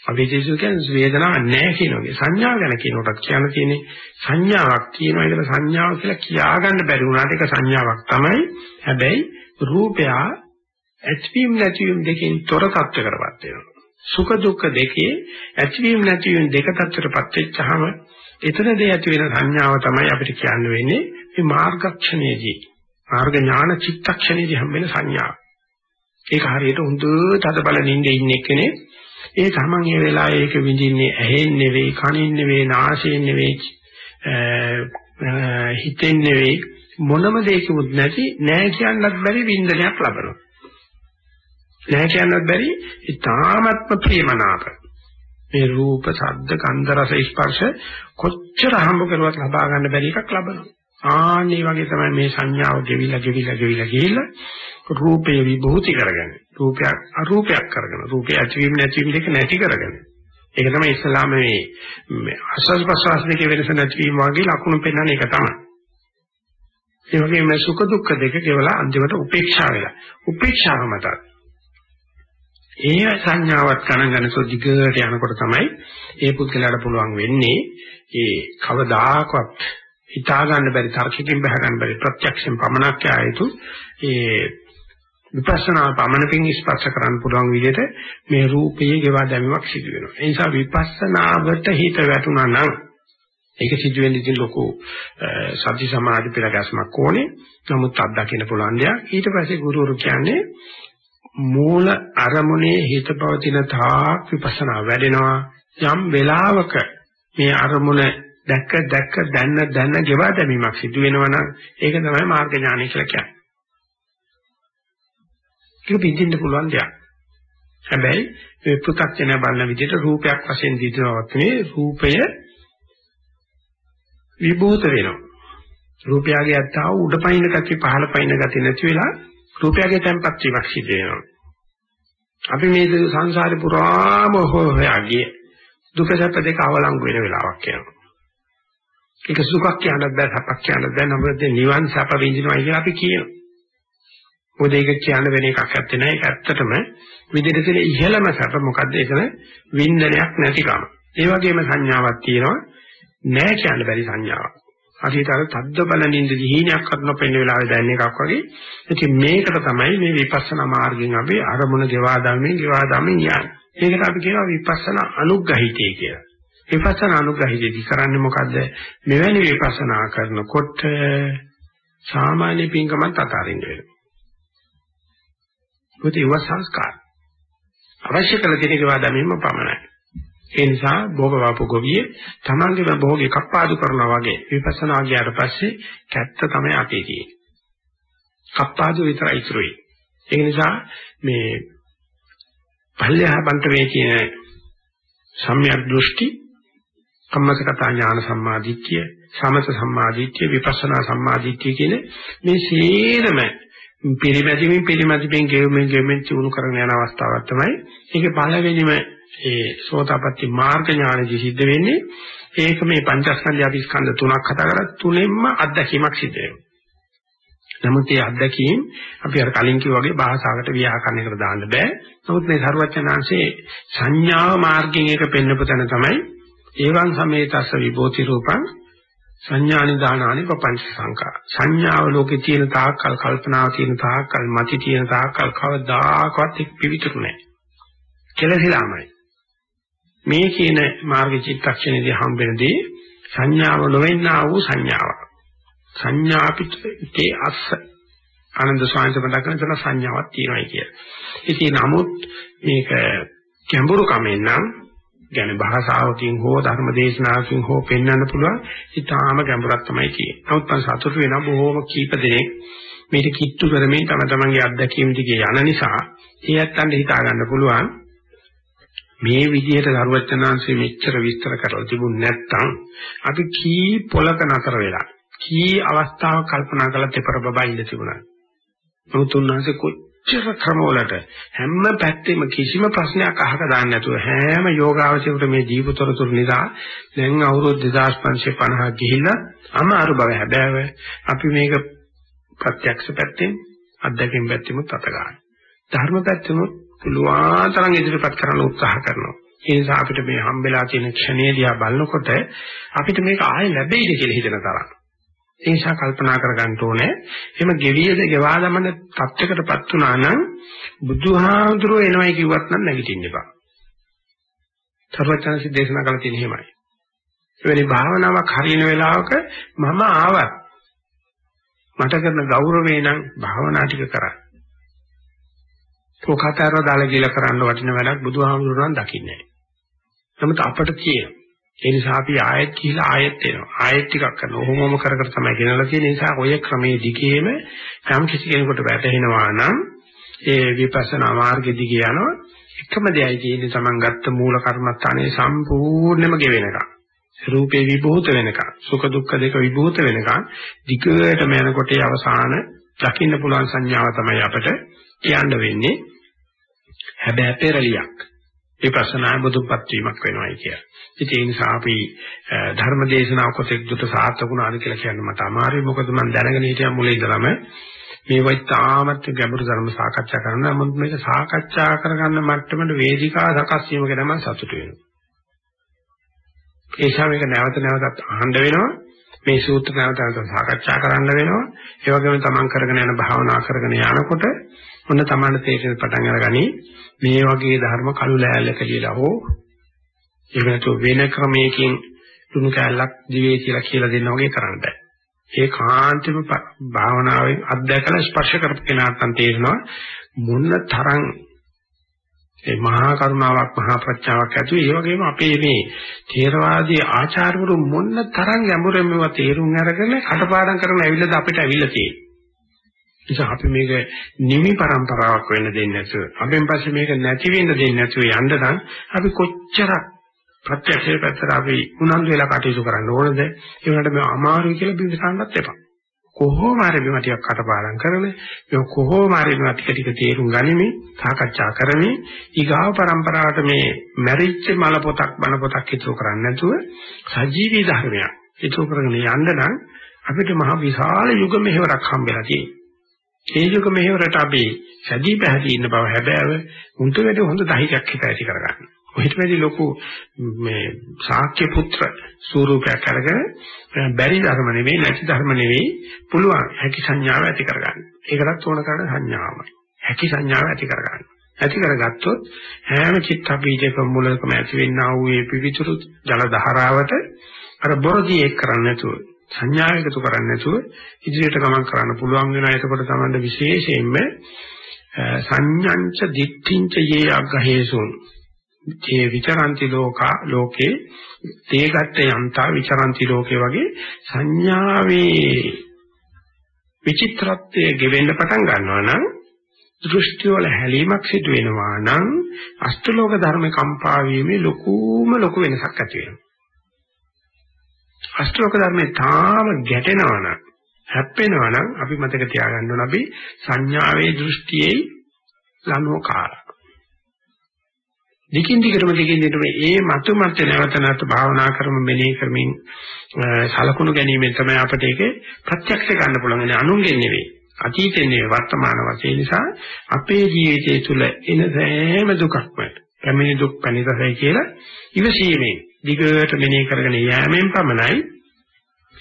අවේදිත කියන්නේ වේදනාවක් නැහැ කියන එක. සංඥාව ගැන කියනකොටත් කියන්න තියෙන්නේ සංඥාවක් කියනවා ඒකට සංඥාව කියලා කියාගන්න බැරි වුණාට ඒක සංඥාවක් තමයි. හැබැයි රූපය ඇතිවීම නැතිවීම දෙකෙන් තොර තත්ත්වයකටපත් වෙනවා. සුඛ දුක්ඛ දෙකේ ඇතිවීම නැතිවීම දෙක තත්ත්වයටපත් වෙච්චාම එතනදී ඇති වෙන සංඥාව තමයි අපිට කියන්න වෙන්නේ මේ මාර්ගක්ෂණයේදී මාර්ග ඥාන චිත්තක්ෂණයේදී හම්බ වෙන සංඥාව. ඒක හරියට හොඳට අද බලන ඉන්නේ ඉන්නේ කෙනෙක් ඒ තමන් මේ වෙලාවේ ඒක විඳින්නේ ඇහෙන් නෙවෙයි කනින් නෙවෙයි නාසයෙන් නෙවෙයි හිතෙන් නෙවෙයි මොනම දෙයකින්වත් නැති නෑ කියන්නත් බැරි වින්දනයක් ලබනවා. නැහැ කියන්නත් බැරි ඉතාමත්ම ප්‍රියමනාප මේ රූප, ශබ්ද, ගන්ධ, රස, ස්පර්ශ කොච්චර හම්බ කරුවත් ලබා ගන්න බැරි එකක් ලබනවා. ආන්නේ වගේ තමයි මේ සංඥාව ගෙවිලා ගෙවිලා ගෙවිලා ගිහිල්ලා රූපේ විභූති කරගෙන රූපයක් අරූපයක් කරගෙන රූපේ ඇතිවීම නැතිවීම දෙක නැති කරගෙන. ඒක තමයි ඉස්ලාම මේ අසස් ප්‍රසවාස දෙකේ වෙනස නැතිවීම වගේ ලකුණු පෙන්වන එක තමයි. ඒ වගේම සුඛ දුක්ඛ දෙක කෙවලා අන්තිමට උපේක්ෂා වෙලා. උපේක්ෂාව මත. ඒ සංඥාවක් කනගනසෝ දිගට යනකොට තමයි ඒ පුද්ගලයාට පුළුවන් වෙන්නේ ඒ කවදාකවත් හිතා ගන්න බැරි තර්කකින් බහ ගන්න බැරි ප්‍රත්‍යක්ෂයෙන් පමණක් ආයතු ඒ විපස්සනා පමණකින් ස්පර්ශ කරන්න පුළුවන් විදිහට මේ රූපයේ ගෙවා දැමීමක් සිදු වෙනවා. ඒ නිසා විපස්සනාවට හිත වැටුණා නම් ඒක සිදු වෙන්නේ ඉතින් ලොකු සති සමාධි පෙරගැස්මක් ඕනේ. නමුත් අත්දකින්න පුළුවන් දෙයක්. ඊට පස්සේ ගුරුවරු කියන්නේ මූල අරමුණේ හිත පවතින තාක් විපස්සනා වැඩෙනවා. යම් වෙලාවක මේ අරමුණ දැක්ක දැක්ක දැන්න දැන්න ගෙවා දැමීමක් සිදු වෙනවා නම් ඒක තමයි මාර්ග ඥානය කියලා කියන්නේ. ඒක පිටින්න පුළුවන් දෙයක්. හැබැයි මේ පෘථග්ජන බලන විදිහට රූපයක් වශයෙන් දිනනවත් මේ රූපය විභූත වෙනවා. රූපයගේ අත්තාව උඩ පයින් ගති පහළ පයින් ගති නැති වෙලා රූපයගේ තැම්පත් වීමක් සිදු වෙනවා. අපි මේ සංසාරේ පුරාම හොයාගිය දුක සැප දෙක අවලංගු වෙන වෙලාවක් යනවා. ඒක සුඛක් කියන්නත් බෑ සැපක් කියන්නත් බෑ නමුත් නිවන් සැප විඳිනවා කියලා අපි කියනවා. මොකද ඒක කියන්න වෙන එකක් ඇත්තේ නෑ. ඒක ඇත්තටම විදිහට තියෙන ඉහළම සැප මොකද්ද? ඒකන වින්දනයක් නැතිකම. ඒ වගේම සංඥාවක් තියෙනවා නෑ කියන්න බැරි සංඥාවක්. හරියට අර තද්ද බල නින්ද දිහිණයක් කරන පෙන්න වෙලාවේ දැනෙන එකක් වගේ. ඉතින් මේකට තමයි මේ විපස්සනා මාර්ගයෙන් අපි අරමුණ ගෙවා දාමින් ගෙවා දාමින් යන්නේ. ඒකට අපි කියනවා විපස්සනා අනුග්‍රහිතය කියලා. විපස්සනා අනුග්‍රහිතයදී කරන්නේ මොකද්ද? මෙවැනි විපස්සනා කරනකොට සාමාන්‍ය පින්කමත් අතාරින්න වෙනවා. මොකද ඒව සංස්කාර. අවශ්‍ය කළ දෙයක වාදමීම පමණයි. ඒ නිසා භෝග වාප ගොවියේ තමන්ගේම භෝගේ කප්පාදු කරනවා වගේ විපස්සනා ගියාට පස්සේ කැත්ත තමයි අතේ තියෙන්නේ. කප්පාදු විතරයි ඉතුරුයි. ඒ නිසා මේ පල්ලෙහා බන්තරේ කියන සම්‍යක් දෘෂ්ටි කම්මසගත ඥාන සම්මාදිට්ඨිය සමත සම්මාදිට්ඨිය විපස්සනා සම්මාදිට්ඨිය කියන මේ සේරම පිරිමැදීමින් පිරිමැදීමින් ගෙවෙමින් ගෙවෙමින් චුණු කරන යන අවස්ථාවක් තමයි. ඒකේ පළවෙනිම ඒ සෝතාපට්ටි මාර්ග ඥානදි සිද්ධ වෙන්නේ. ඒක මේ පංචස්කන්ධ අපි ස්කන්ධ තුනක් කතා කරලා තුනෙන්ම අත්දැකීමක් සිද්ධ වෙනවා. නමුත් මේ අත්දැකීම් අපි අර කලින් කිව්වා වගේ භාෂාවකට ව්‍යාකරණයකට දාන්න බෑ. නමුත් මේ සරුවචනාංශේ සංඥාව මාර්ගයෙන් එක පෙන්වපු තැන තමයි ඒවං සමේතස්ස විභූති රූපං සංඥානි දානානි පపంచ සංකා සංඥාව ලෝකේ තියෙන තාක්කල් කල්පනාව තියෙන තාක්කල් මති තියෙන තාක්කල් කවදාකවත් එක් පිවිතුරු නැහැ. කෙලසිලාමයි. මේ කියන මාර්ග චිත්තක්ෂණයේදී හම්බෙනදී සංඥාව නොවෙන්නා වූ සංඥාවක්. සංඥා පිටේ අස්ස. ආනන්ද ස්වාමීන් වහන්සේ මතක කරන සංඥාවක් තියෙනවා කිය. ඉතින් නමුත් මේක ගැඹුරු කමෙන් නම් ගැන භාෂාවකින් හෝ ධර්ම දේශනාවකින් හෝ පෙන්වන්න පුළුවන් ඊටාම ගැඹුරක් තමයි කියන්නේ. නමුත් මම සතුටු වෙනවා බොහෝම කීප දෙනෙක් මේක කිට්ටු කරමින් තම තමන්ගේ අත්දැකීම් දිගේ යන නිසා ඒ ඇත්තන්ට හිතා ගන්න පුළුවන් මේ විදිහට දරුවචනාංශයේ මෙච්චර විස්තර කරලා තිබුණ නැත්නම් අපි කී පොලක නතර වෙලා කී අවස්ථාවක් කල්පනා කරලා තෙපර බබා ඉඳ තිබුණා. නමුත් උන්වහන්සේ කොච්චර ක්‍රමවලට හැම පැත්තෙම කිසිම ප්‍රශ්නයක් අහක දාන්න නැතුව හැම යෝගාවචරයට මේ ජීවිතතරතුරු නිසා දැන් අවුරුදු 2550 ගිහිල්ලා අමාරු බව හැබෑව අපි මේක ප්‍රත්‍යක්ෂ පැත්තෙන් අත්දැකීම් පැත්තෙම තත ගන්න. ධර්ම පැත්තෙම පුළුවන් තරම් ඉදිරිපත් කරන්න උත්සාහ කරනවා. ඒ නිසා අපිට මේ හම්බෙලා තියෙන ක්ෂණේදී ආ බලනකොට අපිට මේක ආයෙ ලැබෙයිද කියලා හිතන තරම්. ඒ නිසා කල්පනා කරගන්න ඕනේ. එහෙම ගෙවියද ගෙවා දමන තත්යකටපත් වුණා නම් බුදුහාමුදුරුවෝ එනවයි කිව්වත් නම් නැගිටින්න එපා. සර්වඥාන්සේ දේශනා කළ තියෙන එහෙමයි. එවැනි භාවනාවක් හරියන වෙලාවක මම ආවත් මට කරන ගෞරවේ නම් භාවනා ටික කරා. ඔකතරව දාලා කියලා කරන්න වටින වැඩක් බුදුහාමුදුරුවෝ නම් දකින්නේ නැහැ. නමුත් අපට තියෙනවා. ඒ නිසා අපි ආයෙත් කියලා ආයෙත් එනවා. ආයෙත් ටිකක් කරනවා. ඔහොමම කර කර තමයි ගෙනලා තියෙන නිසා ඔය ක්‍රමයේ දිගේම යම් කිසි කෙනෙකුට වැටහෙනවා නම් ඒ විපස්සනා මාර්ගෙ දිගේ යනවා එකම දෙයයි තියෙන්නේ Taman ගත්ත මූල කර්මස්ථානයේ සම්පූර්ණයෙන්ම ගෙවෙනකම්. රූපේ විභූත වෙනකම් සුඛ දුක්ඛ දෙක විභූත වෙනකම් දිගටම යනකොට ඒ අවසාන දකින්න පුළුවන් සංඥාව තමයි අපට කියන්න වෙන්නේ හැබැයි පෙරලියක් විපස්සනා බුදුපත් වීමක් වෙනවායි කියලා. ඉතින් ඒ නිසා අපි ධර්ම දේශනාව කොටෙක් දුට සාර්ථකුණාද කියලා කියන්න මට අමාරුයි මොකද මම දැනගෙන හිටියා මුලින් ඉඳලම මේ වයි තාමත් ගැඹුරු ධර්ම සාකච්ඡා කරනවා නමුත් මේක සාකච්ඡා කරගන්න මට්ටමට වේදිකා සකස් වීම ගැන මම සතුටු වෙනවා. ඒ නිසා මේක නැවත නැවතත් අහන්න වෙනවා. මේ සූත්‍ර නැවත නැවත සාකච්ඡා කරන්න වෙනවා. ඒ වගේම තමන් කරගෙන යන භාවනා කරගෙන යනකොට ඔන්න තමන්ට තේරෙන පටන් අරගනි මේ වගේ ධර්ම කළු ලෑල්ලක කියලා හෝ එහෙම නැතු වෙන ක්‍රමයකින් දුණු කැලක් දිවේ කියලා කියලා දෙන්න වගේ කරන්න බෑ. ඒ කාන්තිම භාවනාවෙන් අත්දැකලා ස්පර්ශ කරපු කෙනාට තේරෙනවා මොන තරම් ඒ මහා කරුණාවක් මහා ප්‍රඥාවක් ඇතුළු ඒ වගේම අපේ මේ ථේරවාදී ආචාර්යවරු මොන්න තරම් ගැඹුරින් මේවා තේරුම් අරගෙන කටපාඩම් කරන ඇවිල්ලාද අපිට ඇවිල්ලා තියෙන්නේ. නිසා අපි මේක නිමි પરම්පරාවක් වෙන්න දෙන්නේ නැතුව අපෙන් පස්සේ මේක නැති වෙන්න දෙන්නේ නැතුව යන්න නම් අපි කොච්චරක් ප්‍රත්‍යක්ෂයේ පැත්තට අපි උනන්දු වෙලා කටයුතු කරන්න ඕනද ඒ වුණාට මේ අමාරුයි කියලා බින්දසන්නත් එපා. කොහොම හරි මේවා ටිකක් කටපාඩම් කරගෙන මේ කොහොම හරි මේවා ටික ටික තේරුම් ගනිමින් සාකච්ඡා කරමින් ඊගාව પરම්පරාවට මේ මැරිච්ච මල පොතක් බන පොතක් ඉතුරු කරන්නේ නැතුව සජීවී ධර්මයක් ඉතුරු කරගෙන යන්න නම් අපිට මහ විශාල යුග මෙහෙවරක් හම්බෙලා තියෙනවා. ඒ යුග මෙහෙවරට අපි සැදී පැහැදී ඉන්න බව හැබෑව උන්ට වැඩි හොඳ දහිතයක් හිත ඇති කරගන්න. ඔහිට වැඩි ලොකු මේ ශාක්‍ය පුත්‍ර ස්වරූපයක් අරගෙන බැරි ධර්ම නෙවෙයි නැති ධර්ම නෙවෙයි පුළුවන් හැකි සංඥාව ඇති කරගන්න. ඒකටත් ඕන කරන සංඥාවයි. හැකි සංඥාව ඇති කරගන්න. ඇති කරගත්තොත් හැම චිත්ත බීජක මූලකම ඇති වෙන්නා වූ මේ පිවිතුරු ජල ධාරාවට අර බොරදී එක් කරන්නේ නැතුව සංඥා එකතු කරන්නේ නැතුව ඉදිරියට ගමන් කරන්න පුළුවන් වෙනවා. එතකොට තමයි විශේෂයෙන්ම සංඥංච දිට්ඨිංච යේ අග්ගහේසුන් ඒ විචරಂತಿ ලෝකා ලෝකේ තේගත්ත යන්තා විචරಂತಿ ලෝකේ වගේ සංඥාවේ විචිත්‍රත්වයේ ගෙවෙන්න පටන් ගන්නවා නම් දෘෂ්ටි වල හැලීමක් සිදු වෙනවා නම් අෂ්ටලෝක ධර්ම කම්පා වීමේ ලොකුම ලොකු වෙනසක් ඇති වෙනවා. අෂ්ටලෝක ධර්මේ තාම ගැටෙනවා නම් හැප්පෙනවා නම් අපි මතක තියාගන්න ඕන අපි සංඥාවේ දෘෂ්ටියේ ලනෝකාරා දිගින් දිගටම දිගින් දිගටම ඒ මතු මත නැවත නැවත භාවනා කරමු මෙනෙහි කරමින් සලකුණු ගැනීමෙන් තමයි අපිට ඒකේ ප්‍රත්‍යක්ෂ ගන්න පුළුවන්. ඒ අනුන්ගෙන් නෙවෙයි. අතීතේ නෙවෙයි වර්තමාන වශයෙන් නිසා අපේ ජීවිතය තුළ එන සෑම දුකක්ම පැමිණි දුක් පැනිරසයි කියලා ඉවසීමෙන් දිගට මෙනෙහි කරගෙන යෑමෙන් පමණයි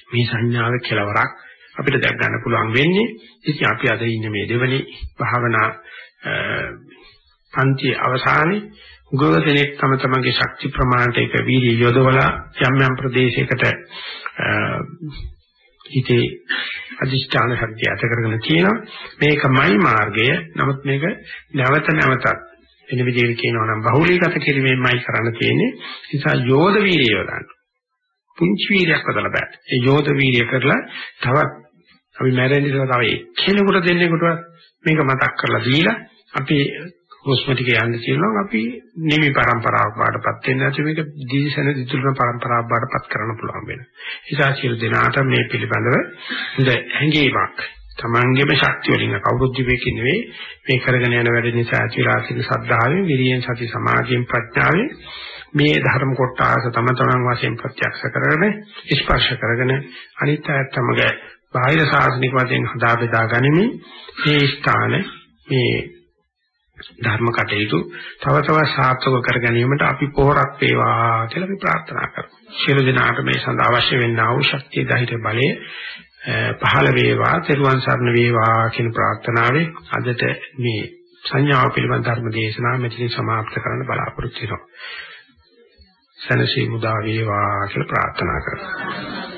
මේ සංඥාවේ කෙලවරක් අපිට දැක් ගන්න පුළුවන් වෙන්නේ. ඉතින් අපි අද ඉන්නේ මේ දෙවනි භාවනා පන්ති අවසානයේ ගොඩ දෙනෙක් තම තමන්ගේ ශක්ති ප්‍රමාණයට ඒක වීර්ය යොදවලා යම් යම් ප්‍රදේශයකට හිතේ අදිෂ්ඨාන ශක්තිය ඇත කරගෙන තියෙනවා. මේකමයි මාර්ගය. නමුත් මේක නැවත නැවතත් වෙන විදිහට කියනවා නම් බහුලීගත කිරීමෙන්මයි කරන්න තියෙන්නේ. නිසා යෝධ වීර්යය යොදන්න. පුංචි වීර්යයක් වදලා බෑ. ඒ යෝධ වීර්ය කරලා තවත් අපි මැරෙන්න ඉස්සලා තව එක්කෙනෙකුට දෙන්නෙකුට මේක මතක් කරලා දීලා අපි හුස්ම ටික යන්න තියෙනවා අපි නිමි પરම්පරාවක් බාටපත් වෙන නැති මේක දිවිසන දිතුලන પરම්පරාවක් බාටපත් කරන්න පුළුවන් වෙනවා. ඒසා සියලු දෙනාට මේ පිළිබඳව හොඳ හැඟීමක් තමන්ගේම ශක්තිය වලින් කවුරුත් ජීවිතේ නෙවෙයි මේ කරගෙන යන වැඩ නිසා ඇතිලාසින සද්ධාවෙන් විරියෙන් සති සමාධියෙන් ප්‍රඥාවෙන් මේ ධර්ම කොටස තම තමන් වශයෙන් ප්‍රත්‍යක්ෂ කරගෙන ස්පර්ශ කරගෙන අනිත් අයත් සමග බාහිර සාසනික වශයෙන් හදා බෙදා ගනිමින් මේ ස්ථාන මේ ධර්ම කටයුතු තව තවත් සාර්ථක කර ගැනීමට අපි පොහොරක් වේවා කියලා අපි ප්‍රාර්ථනා කරමු. සියලු දෙනාට මේ සඳහා අවශ්‍ය වෙන්නා වූ ශක්තිය ධෛර්ය බලය පහළ වේවා, තෙරුවන් සරණ වේවා කියන ප්‍රාර්ථනාවෙන් අදට මේ සංඥාව පිළිබඳ ධර්ම දේශනාව මෙතනින් સમાપ્ત කරන්න බලාපොරොත්තු වෙනවා. සනසි මුදා වේවා කියලා ප්‍රාර්ථනා කරමු.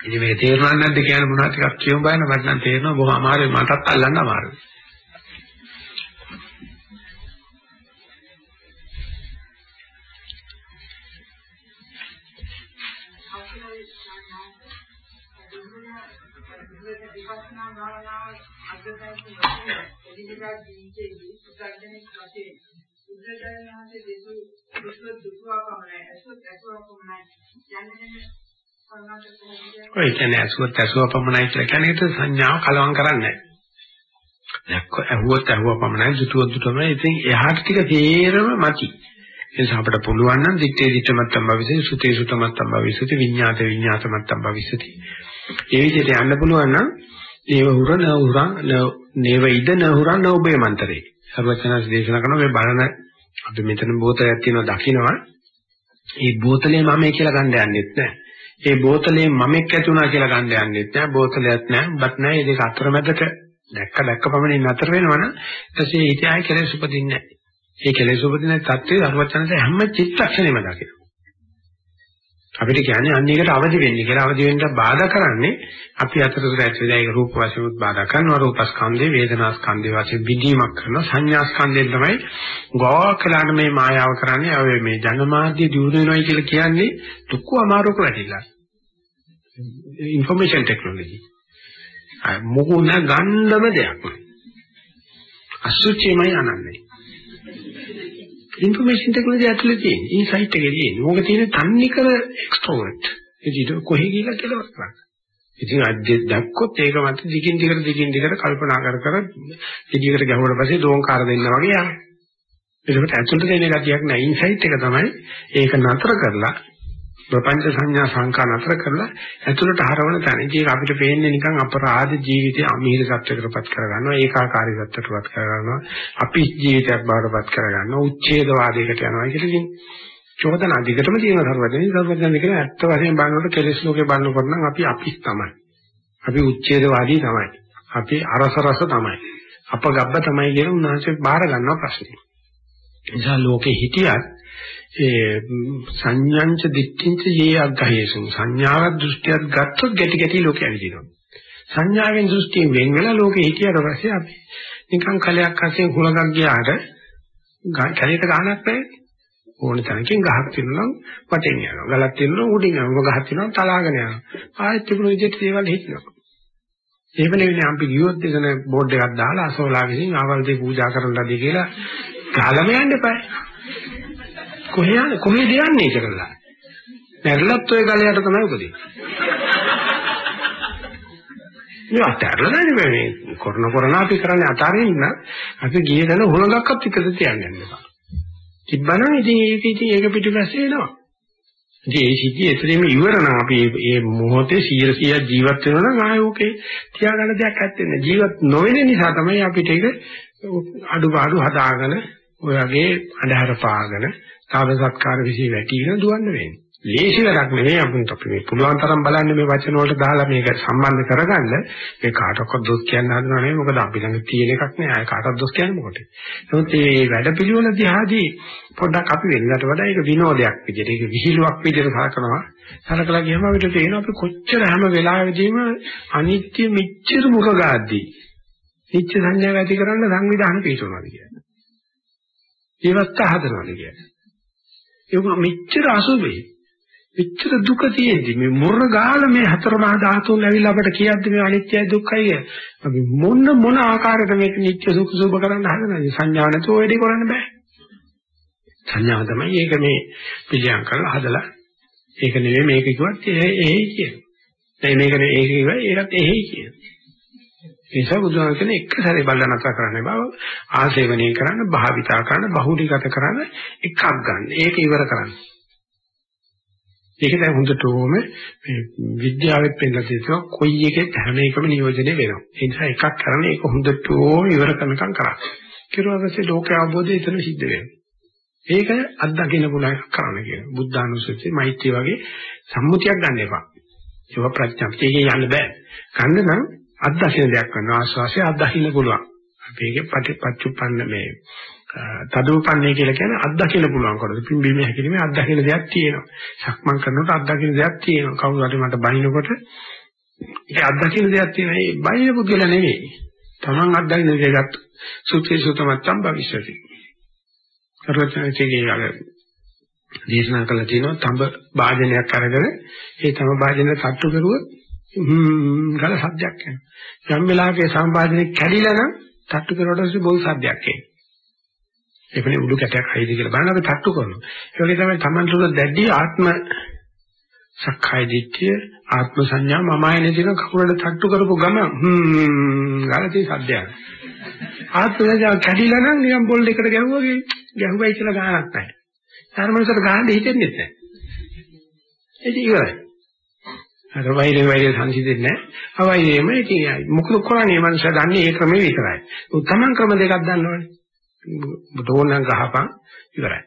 ඉතින් මේ තේරුණා නැද්ද කියන මොනවා ටිකක් කියමු බලන්න. මට නම් තේරෙනවා බොහොම අමාරුයි. මටත් අල්ලන්න අමාරුයි. බුදුරජාණන් වහන්සේ දේශු විශ්ව දුක්ඛ පමණයි අසුත් අසුත් පමණයි යන්නේ ඔය කියන්නේ අසුවත් අසුව පමණයි කියලා කියන්නේ ඒක සංඥාව කලවම් කරන්නේ නැහැ. ඇහුවොත් ඇහුව පමණයි දුටුවොත් දුටුවම ඉතින් එහාට ටික තේරම මති. ඒ නිසා අපිට පුළුවන් නම් දිත්තේ දිත්තමත්තම් භවිසති සුතේ සුතමත්තම් භවිසති විඤ්ඤාත විඤ්ඤාතමත්තම් භවිසති. ඒ විදිහට යන්න පුළුවන් නම් නේව හුර නහුරං නේව ඉද නහුරං නෝබේ මන්තරේ. සර්වචනස් දේශනා කරන මේ බලන අපි මෙතන බෝතලයක් තියෙනවා දකින්නවා. ඒ බෝතලේ මම කියලා ගන්න යන්නෙත් නැහැ. ඒ බෝතලේ මමෙක් ඇති වුණා කියලා ගන්න යන්නෙත් නැහැ. බෝතලයක් නැහැ. බත් නැහැ. මේ දෙක අතරමැදට දැක්ක දැක්ක පමණින් නතර වෙනවනම් ඊටසේ ඊට ආයි කෙලෙස් උපදින්නේ නැහැ. ඒ කෙලෙස් උපදින තත්ත්වයේ අරවචනසේ හැම චිත්තක්ෂණෙම දකිනවා. අපිට කියන්නේ අන්න ඒකට අවදි වෙන්නේ කියලා. අවදි වෙන්න බාධා කරන්නේ අපි අතරතුර ඇති වෙලා ඒක රූප වශයෙන් උත්පාදා කරනවා. රූපස්කන්ධේ වේදනාස්කන්ධේ වශයෙන් විදීමක් කරනවා. සංඥාස්කන්ධයෙන් තමයි ගෝකලාට මේ මායාව කරන්නේ. අවේ මේ ජනමාධ්‍ය දියුණු වෙනවයි කියලා කියන්නේ දුක්ව අමාරුක වැටිලා. Information technology. මොකෝ නා ගන්නම දෙයක් අසුචිමයි අනන්නේ. ইনফরමේෂන් ටෙක්නොලොජි ඇතුලේ තියෙන. මේ සයිට් එකේ තියෙන. මොකද තියෙන තන්නේ කර එක්ස්ට්‍රෝවර්ට්. ඒක කොහෙ ගිහලා කියලා කරන්නේ. ඉතින් අධ්‍යය දැක්කොත් ඒක මත දිගින් දිගට දිගින් දිගට කල්පනා කර කර දිගට ගහුවට පස්සේ දෝංකාර දෙන්නා වගේ යනවා. ඒකට ඇතුළට දෙන ගතියක් නැහැ. ඉන්සයිට් එක තමයි ඒක නතර කරලා ප්‍රපංච සංඥා සංකා නතර කරලා ඇතුළට හරවන තැන. ඒක අපිට පේන්නේ නිකන් අපරාධ ජීවිතය අමීර සත්‍යකටපත් කරගන්නවා, ඒකාකාරී සත්‍යකටපත් කරගන්නවා, අපි ජීවිතයක් බවටපත් කරගන්නවා, උච්ඡේදවාදයකට යනවා කියලා කියන්නේ. චෝදන අධිකටම තියෙන සර්වඥයන් සර්වඥයන් කියන ඇත්ත වශයෙන් බලනකොට කෙලෙස් ලෝකේ බලනකොට නම් අපි අපි තමයි. අපි උච්ඡේදවාදී තමයි. අපි අරස රස තමයි. අපගබ්බ තමයි කියන උන්වහන්සේ බාර ගන්නවා ප්‍රශ්නේ. නිසා ලෝකේ හිටියත් ඒ සංඥාංච දිට්ඨිංච යේ අග්ගහේසු සංඥාවක් දෘෂ්ටියක් ගත්තොත් ගැටි ගැටි ලෝකෙ ඇවිදිනවා. සංඥාවෙන් දෘෂ්ටියෙන් වෙන් වෙලා ලෝකෙ හිටියට පස්සේ අපි නිකන් කලයක් අස්සේ හුලඟක් ගියාට කැලේට ගහනක් නැහැ. ඕන තැනකින් ගහක් තියෙනවා වටෙන් යනවා. ගලක් තියෙනවා උඩින් යනවා. ගහක් තියෙනවා තලාගෙන යනවා. ආයෙත් තිබුණු විදිහට දේවල් හිටිනවා. එහෙම නෙවෙයි අපි ගියොත් එතන බෝඩ් එකක් දාලා අසෝලා විසින් ආවල් දෙය පූජා කරන්න ලදී කියලා ගහලම යන්න එපා. කොහේ යන්නේ කොහෙද යන්නේ කියලා. මැරලත් ඔය ගලයට තමයි උපදින්නේ. මේ අතහැරලා නැහැ මේ කරන කරන අපි කරන්නේ අතාරින්න අපි ගියේ දන හොලඟක්වත් එකද තියන්නේ නැහැ. තිබ්බනම් ඉතින් ඒක ඉතින් ඒක පිටිපස්සේ එනවා. ඉතින් ඒ සිද්ධිය එතනම ඉවර නම් අපි මේ මොහොතේ 100 ජීවත් වෙනවා නම් ආයේ ඕකේ තියාගන්න දෙයක් නැත්තේ නේ. ජීවත් නොවෙන නිසා තමයි අපිට ඒක අඩුපාඩු හදාගෙන ඔය වගේ අඳහර පාගෙන සාද සත්කාර විශ්ේ වැටිගෙන දුවන්න වෙන්නේ. ලේසි වැඩක් නෙවෙයි අපුන්ට අපි මේ පුළුවන් තරම් බලන්න මේ වචන වලට දාලා මේක සම්බන්ධ කරගන්න. මේ කාටවත් දොස් කියන්න හදනව නෙවෙයි. මොකද අපි ළඟ තියෙන එකක් නෑ. අය කාටවත් දොස් කියන්නේ මොකටද නමුත් මේ වැඩපිළිවෙල දිහාදී පොඩ්ඩක් අපි වෙනකට වඩා ඒක විනෝදයක් විදිහට ඒක විහිළුවක් විදිහට සලකනවා. සලකලා ගියම අපිට තේරෙනවා අපි කොච්චර හැම වෙලාවෙදීම අනිත්‍ය මෙච්චර මුඛගාද්දී නිත්‍ය සංඥා ඇති කරන්න සංවිධාන පිටුනවාද කියන්නේ ඒවත් හදනවාද කියන්නේ ඒක මෙච්චර අසුබේ. මෙච්චර දුක තියෙද්දි මේ මොන ගාල මේ හතර මහා ධාතුන් ඇවිල්ලා අපට කියද්දි මේ අනිත්‍යයි දුක්ඛයි අපි මොන මොන ආකාරයකට මේක නිත්‍ය සුඛ සුභ කරන්න හදනද සංඥා නැතුව වැඩි කරන්න බෑ. සංඥාව තමයි ඒක මේ පිළියම් කරලා හදලා ඒක නෙවෙයි මේක කිව්වත් එහෙයි කියන. දැන් මේක නෙවෙයි ඒක කිව්වා ඒකත් එහෙයි කියන. නිසා බුදුහාම කියන එක සැරේ බලලා නැතර කරන්න බව ආසේවනය කරන්න භාවිතා කරන්න බහුලීගත කරන්න එකක් ගන්න. ඒක ඉවර කරන්න. ඒක දැන් හොඳටම මේ විද්‍යාවෙත් පෙන්නලා තියෙනවා කොයි එකෙත් හැම එකම නියෝජනය වෙනවා. ඒ නිසා එකක් කරන්න ඒක හොඳටම ඉවර කරනකම් කරා. කිරුවාගසේ ලෝක අවබෝධය එතන සිද්ධ වෙනවා. ඒක අත්දකින්න පුළුවන් කරන්න කියන. බුද්ධානුස්සතිය, මෛත්‍රිය වගේ සම්මුතියක් ගන්න එපා. ඒක ප්‍රඥාප්තියකින් යන්න බෑ. ගන්න නම් අත්දකින්න දෙයක් කරනවා ආස්වාසිය අත්දකින්න පුළුවන්. අපි ඒකේ පටිපච්චුප්පන්න මේ තදුපන්නේ කියලා කියන්නේ අත්දකින්න පුළුවන් කොට. පිම්බීමේ හැකිරීමේ අත්දකින්න දෙයක් තියෙනවා. සක්මන් කරනකොට අත්දකින්න දෙයක් තියෙනවා. කවුරු හරි මට බනිනකොට ඒක අත්දකින්න දෙයක් තියෙනවා. ඒ බයින පුද්ගල නෙවෙයි. Taman අත්දකින්න දෙයක් සුත්‍රේ සුතමත්තම් භවිෂති. කරවචනයේ අර දේශනා කළා තියෙනවා තඹ වාදනයක් අරගෙන ඒ තඹ වාදනය තට්ටු කරුවොත් හ්ම් ගල සද්දයක් එනවා. යම් වෙලාවක සම්පාදනයේ කැඩිලා නම් තට්ටු කරනකොට පස්සේ බොල් සද්දයක් එනවා. ඒකනේ උඩු කැටයක් හයිද කියලා බලන්න අපි තට්ටු කරනවා. ඒ වගේ තමයි Taman තුළ දැඩි ආත්ම සක්කාය දිට්ඨිය ආත්ම සංඥා මම ආයනේ දින කකුලට තට්ටු කරපු ගම හ්ම් ගාලේ සද්දයක්. ආත්ම සංඥා කැඩිලා නම් නිකන් බොල් එකට ගැහුවා ගැහුවයි කියලා ගානක් නැහැ. ධර්මනසට ගහන්න හිතෙන්නේ නැහැ. ඒක ඉවරයි. අර වෛරය වෛරය සංසිඳෙන්නේ නැහැ. අවෛරයම ඉතින් මොකද කරන්නේ මනුෂ්‍ය දන්නේ ඒ ක්‍රමේ විතරයි. උත්තමන් ක්‍රම දෙකක් දන්නවනේ. ඩෝනන් ගහපන් ඉවරයි.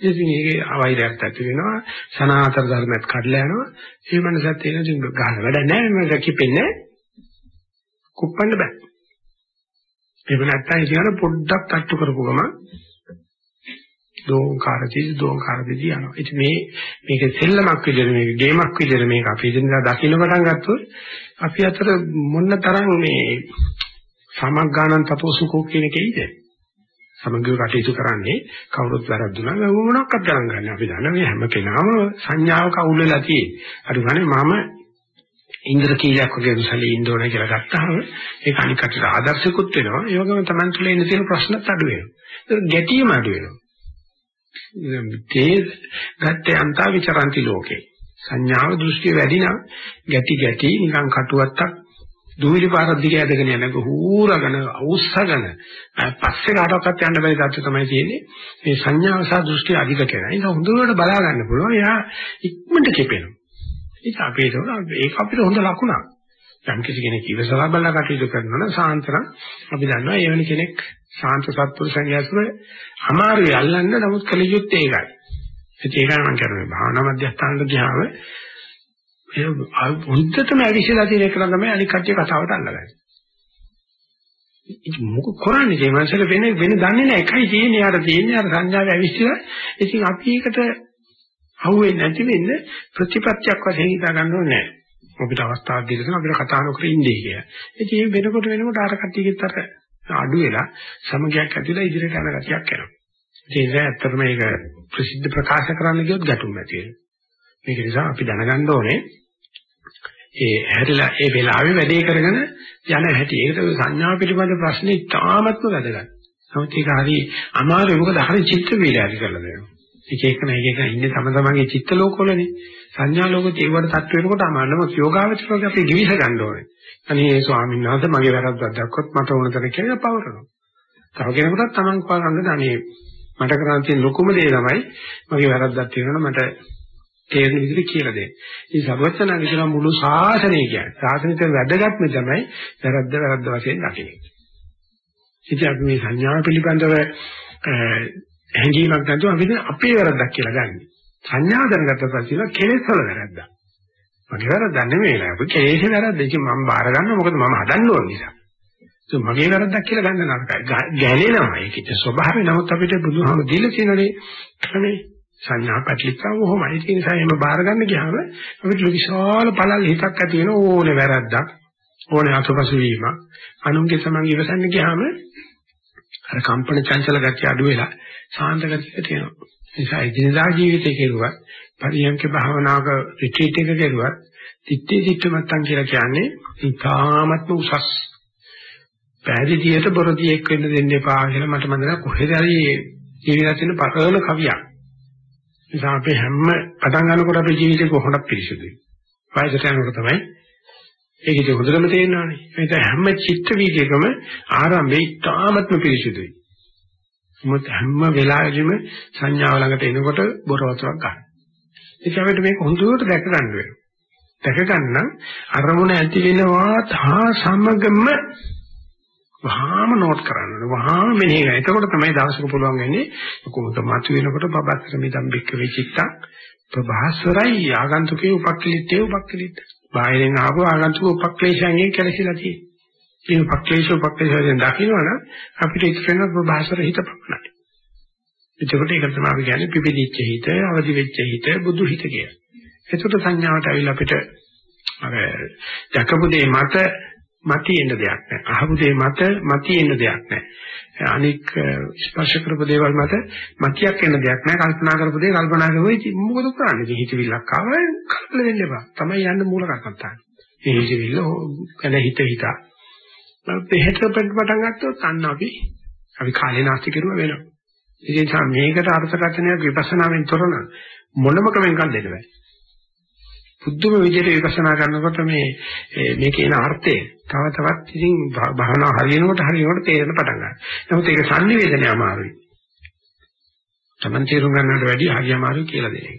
ඉතින් ඒකේ අවෛරයක් ඇති වෙනවා සනාතර ධර්මයක් කඩලා යනවා ඒ මනසත් එන ඉතින් ගන්න වැඩ නැහැ මම කිපෙන්නේ කුප්පන්න බෑ ඒක නැත්තම් කියන පොඩ්ඩක් තට්ටු කරපු ගම දෝංකාරදී දෝංකාරදී යනවා. ඉතින් මේ මේක සෙල්ලමක් විදිහට මේක ගේමක් විදිහට මේක අපි ඉතින් දකින්න පටන් ගත්තොත් අපි අතර මොන තරම් මේ සමග්ගානන් තපෝසුකෝ කියන එකේද සමගිව කටයුතු කරන්නේ කවුරුත් වැරද්දුනා. මේ මොනක්වත් ගණන් ගන්න අපි දන්න මේ හැම කෙනාම සංඥාවක අවුල් වෙලා තියෙන්නේ. අර ගන්නේ මම ඉන්ද්‍ර කීලයක් වගේ දුසලී ඉන්න ඕන කියලා ගත්තාම ඒක අනිකට ආදර්ශිකුත් වෙනවා. ඒ වගේම Taman තුළ ඉන්න තියෙන ප්‍රශ්නත් අඩු වෙනවා. ඒක ගැටීම අඩු වෙනවා. තේ ගත්තේ අන්තා විචරಂತಿ ලෝකේ සංඥාව දෘෂ්ටි වැඩි නම් ගැටි ගැටි නිකන් කටුවත්තක් දුවිලි පාරක් දිගේ ඇදගෙන යන ගහූරගෙන අවුස්සගෙන පස්සේ කාටවත් යන්න බැරි තත්ත්වය තමයි තියෙන්නේ මේ සංඥාව සහ දෘෂ්ටි අධික කරන. ඒක හොඳට බලා ගන්න පුළුවන්. එයා ඉක්මනට කෙපෙනවා. ඒක අපේ ඒක අපිට හොඳ ලකුණක්. යම් කිසි කෙනෙක් ඉවසලා බලලා කටයුතු කරනවා නම් සාන්තරම් අපි දන්නවා ඒ වෙන කෙනෙක් සාන්ත සත්පුරුෂයන් යසුර අමාරුයි අල්ලන්න නමුත් කල යුත්තේ ඒකයි. ඒකයි මම කියන්නේ භාවනා මධ්‍යස්ථානට ගියාම ඒ හොඳටම ඇවිස්සලා තියෙන එක තමයි අනික් කට්ටිය කතාවට අල්ලගන්නේ. මොක කරන්නේ මේ මනසට වෙන වෙන දන්නේ නැහැ එකයි තියෙන්නේ යාට තියෙන්නේ අර සංඥාවේ ඇවිස්සලා ඉතින් අපි ඒකට අහුවෙන්නේ නැති වෙන්න ප්‍රතිපත්තියක් වශයෙන් හිතා ගන්න ඕනේ නැහැ. අපිට අවස්ථාවක් දීලා අපිට කතා නොකර ඉන්නේ කියලා. ඉතින් මේ වෙනකොට වෙනකොට අර කට්ටියගෙත් අර අඩු වෙලා සමගයක් ඇතිලා ඉදිරියට යන ගතියක් එනවා. ඒ නිසා ඇත්තටම මේක ප්‍රසිද්ධ ප්‍රකාශ කරන්න ගියොත් ගැටුම් ඇති වෙනවා. මේක නිසා අපි දැනගන්න ඕනේ ඒ හැරිලා ඒ වෙලාවේ වැඩේ කරගෙන යන හැටි. ඒකට සංඥා පිළිබඳ ප්‍රශ්නේ ඉතාමත්ම වැදගත්. නමුත් ඒක හරි අමාරුයි මොකද හරි චිත්ත වේලාවි කරලා දෙනවා. එක එක නැග එක ඉන්නේ තම තමන්ගේ චිත්ත ලෝකවලනේ. සංඥා ලෝකෙත් ඒවට තත් වෙනකොට අමාරුම යෝගාවචරෝගේ අපි දිවිස ගන්න ඕනේ. අනේ ස්වාමීන් වහන්සේ මගේ වැරද්දක් දැක්කොත් මට ඕන තැන කියලා පවරනවා. තව කෙනෙකුටත් Taman කරන්නේ අනේ මට කරන්න තියෙන ලොකුම දේ තමයි මගේ වැරද්දක් තියෙනවා මට තේරෙන විදිහට කියලා දෙන්න. ඉතින් සර්වඥා විතර මුළු ශාසනය කියන්නේ. ශාසනයට වැදගත්ම තමයි වැරද්ද වැරද්ද වශයෙන් දකින්නේ. ඉතින් අපි මේ සංඥා පිළිබඳව හැඟීමක් නැතුව අපි අපේ වැරද්දක් කියලා ගන්න. සංඥා දැනගත්ත පස්සේ කෙලෙස් වල වැරද්දක්. මගේ වැරද්දක් නෙමෙයි නේද? අපි කෙලෙස් වැරද්ද. ඒක මම බාර ගන්නවා මොකද මම හදන්න ඕන නිසා. ඒක මගේ වැරද්දක් කියලා ගන්න නරකයි. ගැලෙනවා. ඒකේ ස්වභාවය නමුත් අපිට බුදුහාම දීලා තියෙනනේ ක්‍රමේ සංඥා පැටලිච්චා කොහොමයි ඒ නිසා එහෙම බාර ගන්න ගියාම අපිට විශාල පළල් හිතක් ඇති වෙන ඕනේ වැරද්දක් ඕනේ අතපසු වීමක් අනුන්ගේ සමන් ඉවසන්න ගියාම අර කම්පන චංචල ගතිය අඩු වෙලා සාන්ත ගතිය තියෙනවා නිසා ඉදිනදා ජීවිතේ කෙරුවත් පරියන්ක භාවනාවක රිට්‍රීට් එක කෙරුවත් තිත්තේ තිත්ත මත්තන් කියලා කියන්නේ ඉතාමත්ම උසස් පැහැදිලියට බොරදියෙක් වෙන්න දෙන්න එපා කියලා මට මතක කොහෙද හරි ජීවිතේ තියෙන පරණ කවියක් නිසා අපි හැම පටන් ගන්නකොට අපේ ජීවිතේ කොහොමද පිරිසිදුයි. වයසට යනකොට තමයි ඒක ඉතින් හොඳටම තේරෙනවානේ. මේක හැම චිත්ත වීදිකම ආරම්භයේ ඉතාමත්ම පිරිසිදුයි. මොකද හැම වෙලාවෙදිම සංඥාව ළඟට එනකොට බොර වතුරක් ගන්න. ඒක අපිට මේක හොඳට දැක ගන්න වෙනවා. දැක ගන්න අරමුණ ඇති වෙනවා තා සමගම වහාම නෝට් කරන්න ඕනේ. වහාම මෙහෙ ගන්න. එතකොට තමයි දවසක පුළුවන් වෙන්නේ කොහොමද මතු වෙනකොට පබත්තර මිදම් බික්ක වෙචිත්තක් ප්‍රභාස්වරයි ආගන්තුකේ උපක්ලිටේ උපක්ලිට. බාහිරින් ආපු ආගන්තුක උපක්ලේශයන්ගෙන් කැලසිලා තියෙන්නේ. මේ උපක්ලේශ උපක්ලේශයෙන් දකින්නවනම් අපිට ඒක වෙන ප්‍රභාස්වර හිත පමණයි. එතකොට ඒක තමයි අපි කියන්නේ පිපිදිච්ච හිත, අවදි වෙච්ච හිත, බුදු හිත කියලා. එතකොට සංඥාවට ඇවිල්ලා අපිට අර දැකපු දේ මත මතියෙන්න දෙයක් නැහැ. අහපු දේ මත මතියෙන්න දෙයක් නැහැ. අනික් ස්පර්ශ කරපු දේවල් මත මතියක් එන්න දෙයක් නැහැ. කල්පනා කරපු දේ කල්පනා කරුවේ මොකද කරන්නේ? හිතවිල්ලක් ආවම කලබල වෙන්න එපා. තමයි යන්න මූල කර්මත්තාන. ඒ හිතවිල්ල ගැන හිත හිතා. පෙහෙට පටන් ගත්තොත් අන්න අපි අපි කාලේ නාස්ති කරුවා වෙනවා. ඒ නිසා මේකට අර්ථකථනයක් විපස්සනාවෙන් තොරන මොනම කමෙන්කම් දෙන්න බෑ. බුද්ධම විදිහට විපස්සනා කරනකොට මේ මේකේ එන අර්ථය තව තවත් ඉතින් භාවනා හරියනකොට හරියනකොට තේරෙන්න පටන් ගන්නවා. නමුත් ඒක sannivedana අමාරුයි. Taman තේරුම් ගන්නට වැඩිය හරිය අමාරුයි කියලා දෙන්නේ.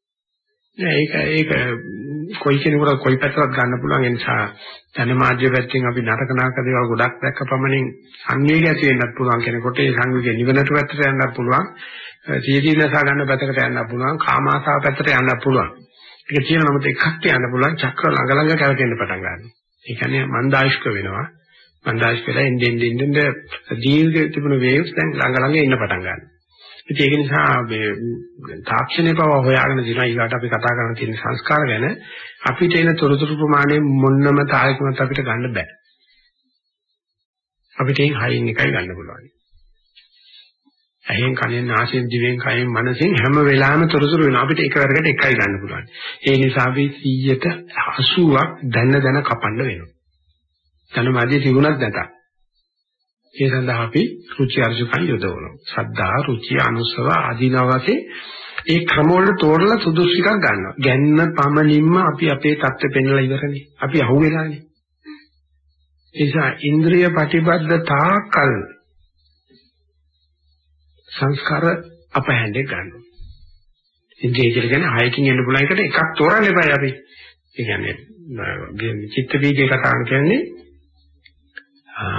ඒක ඒක කොයි කෙනෙකුට කොයි පැත්තකට ගන්න පුළුවන්. ඒ නිසා ජනමාධ්‍ය පැත්තෙන් අපි නරක නාක දේවල් ගොඩක් දැක්ක පමණින් සංවේගය ඇති වෙන්නත් පුළුවන් කෙනෙකුට ඒ සංවේගය නිවනට පැත්තට යන්නත් පුළුවන්. සියදීනස ගන්න පැත්තකට යන්නත් පුළුවන්. කාමාසාව පැත්තට යන්නත් පුළුවන්. ඒක තියෙන නමුත් එකක් කියන්න පුළුවන්. චක්‍ර ළඟ ළඟ කැවටෙන්න පටන් ගන්නවා. ඒ කියන්නේ මන්දායිෂ්ක වෙනවා. මන්දායිෂ්ක වෙලා ඉන්දෙන් ඉන්දෙන් දීර්ඝ තිබුණු වේව්ස් දැන් ළඟ ළඟ එන්න පටන් ගන්නවා. ඉතින් ඒක නිසා මේ තාක්ෂණය පව හොයාගෙන දිනා ඊගාට අපි කතා කරන තියෙන සංස්කාර ගැන අපිට එන තොරතුරු ප්‍රමාණය මොන්නම තායකමත් අපිට ගන්න බෑ. අපිට එයින් හයින් එකයි ගන්න පුළුවන්. ඇහෙන් කනෙන් නාසයෙන් දිවෙන් කයෙන් මනසෙන් හැම වෙලාවෙම තොරතුරු වෙනවා. අපිට එක වරකට එකයි ගන්න පුළුවන්. ඒ නිසා අපි 100ට 80ක් දැන දැන කපන්න වෙනවා. ධනමාදී තිබුණත් නැතත් ඒ සඳහා අපි රුචි අරුචිකන් යොදවනවා. ශ්‍රද්ධා, රුචි, අනුසව ආදීන වශයෙන් ඒ ක්‍රම වල තෝරලා සුදුසු එකක් ගන්නවා. ගැන්න පමණින්ම අපි අපේ தත්ත්වෙ පෙන්ලා ඉවරනේ. අපි අහුවෙලානේ. ඒ නිසා ඉන්ද්‍රිය ප්‍රතිබද්ධ තාකල් සංස්කාර අපහැඳේ ගන්නවා. ඉන්ද්‍රිය කියලා කියන්නේ හයකින් එන්න පුළුවන් එකට එකක් තෝරන්න එපායි අපි. ඒ කියන්නේ චිත්ත වීජේ කතා කියන්නේ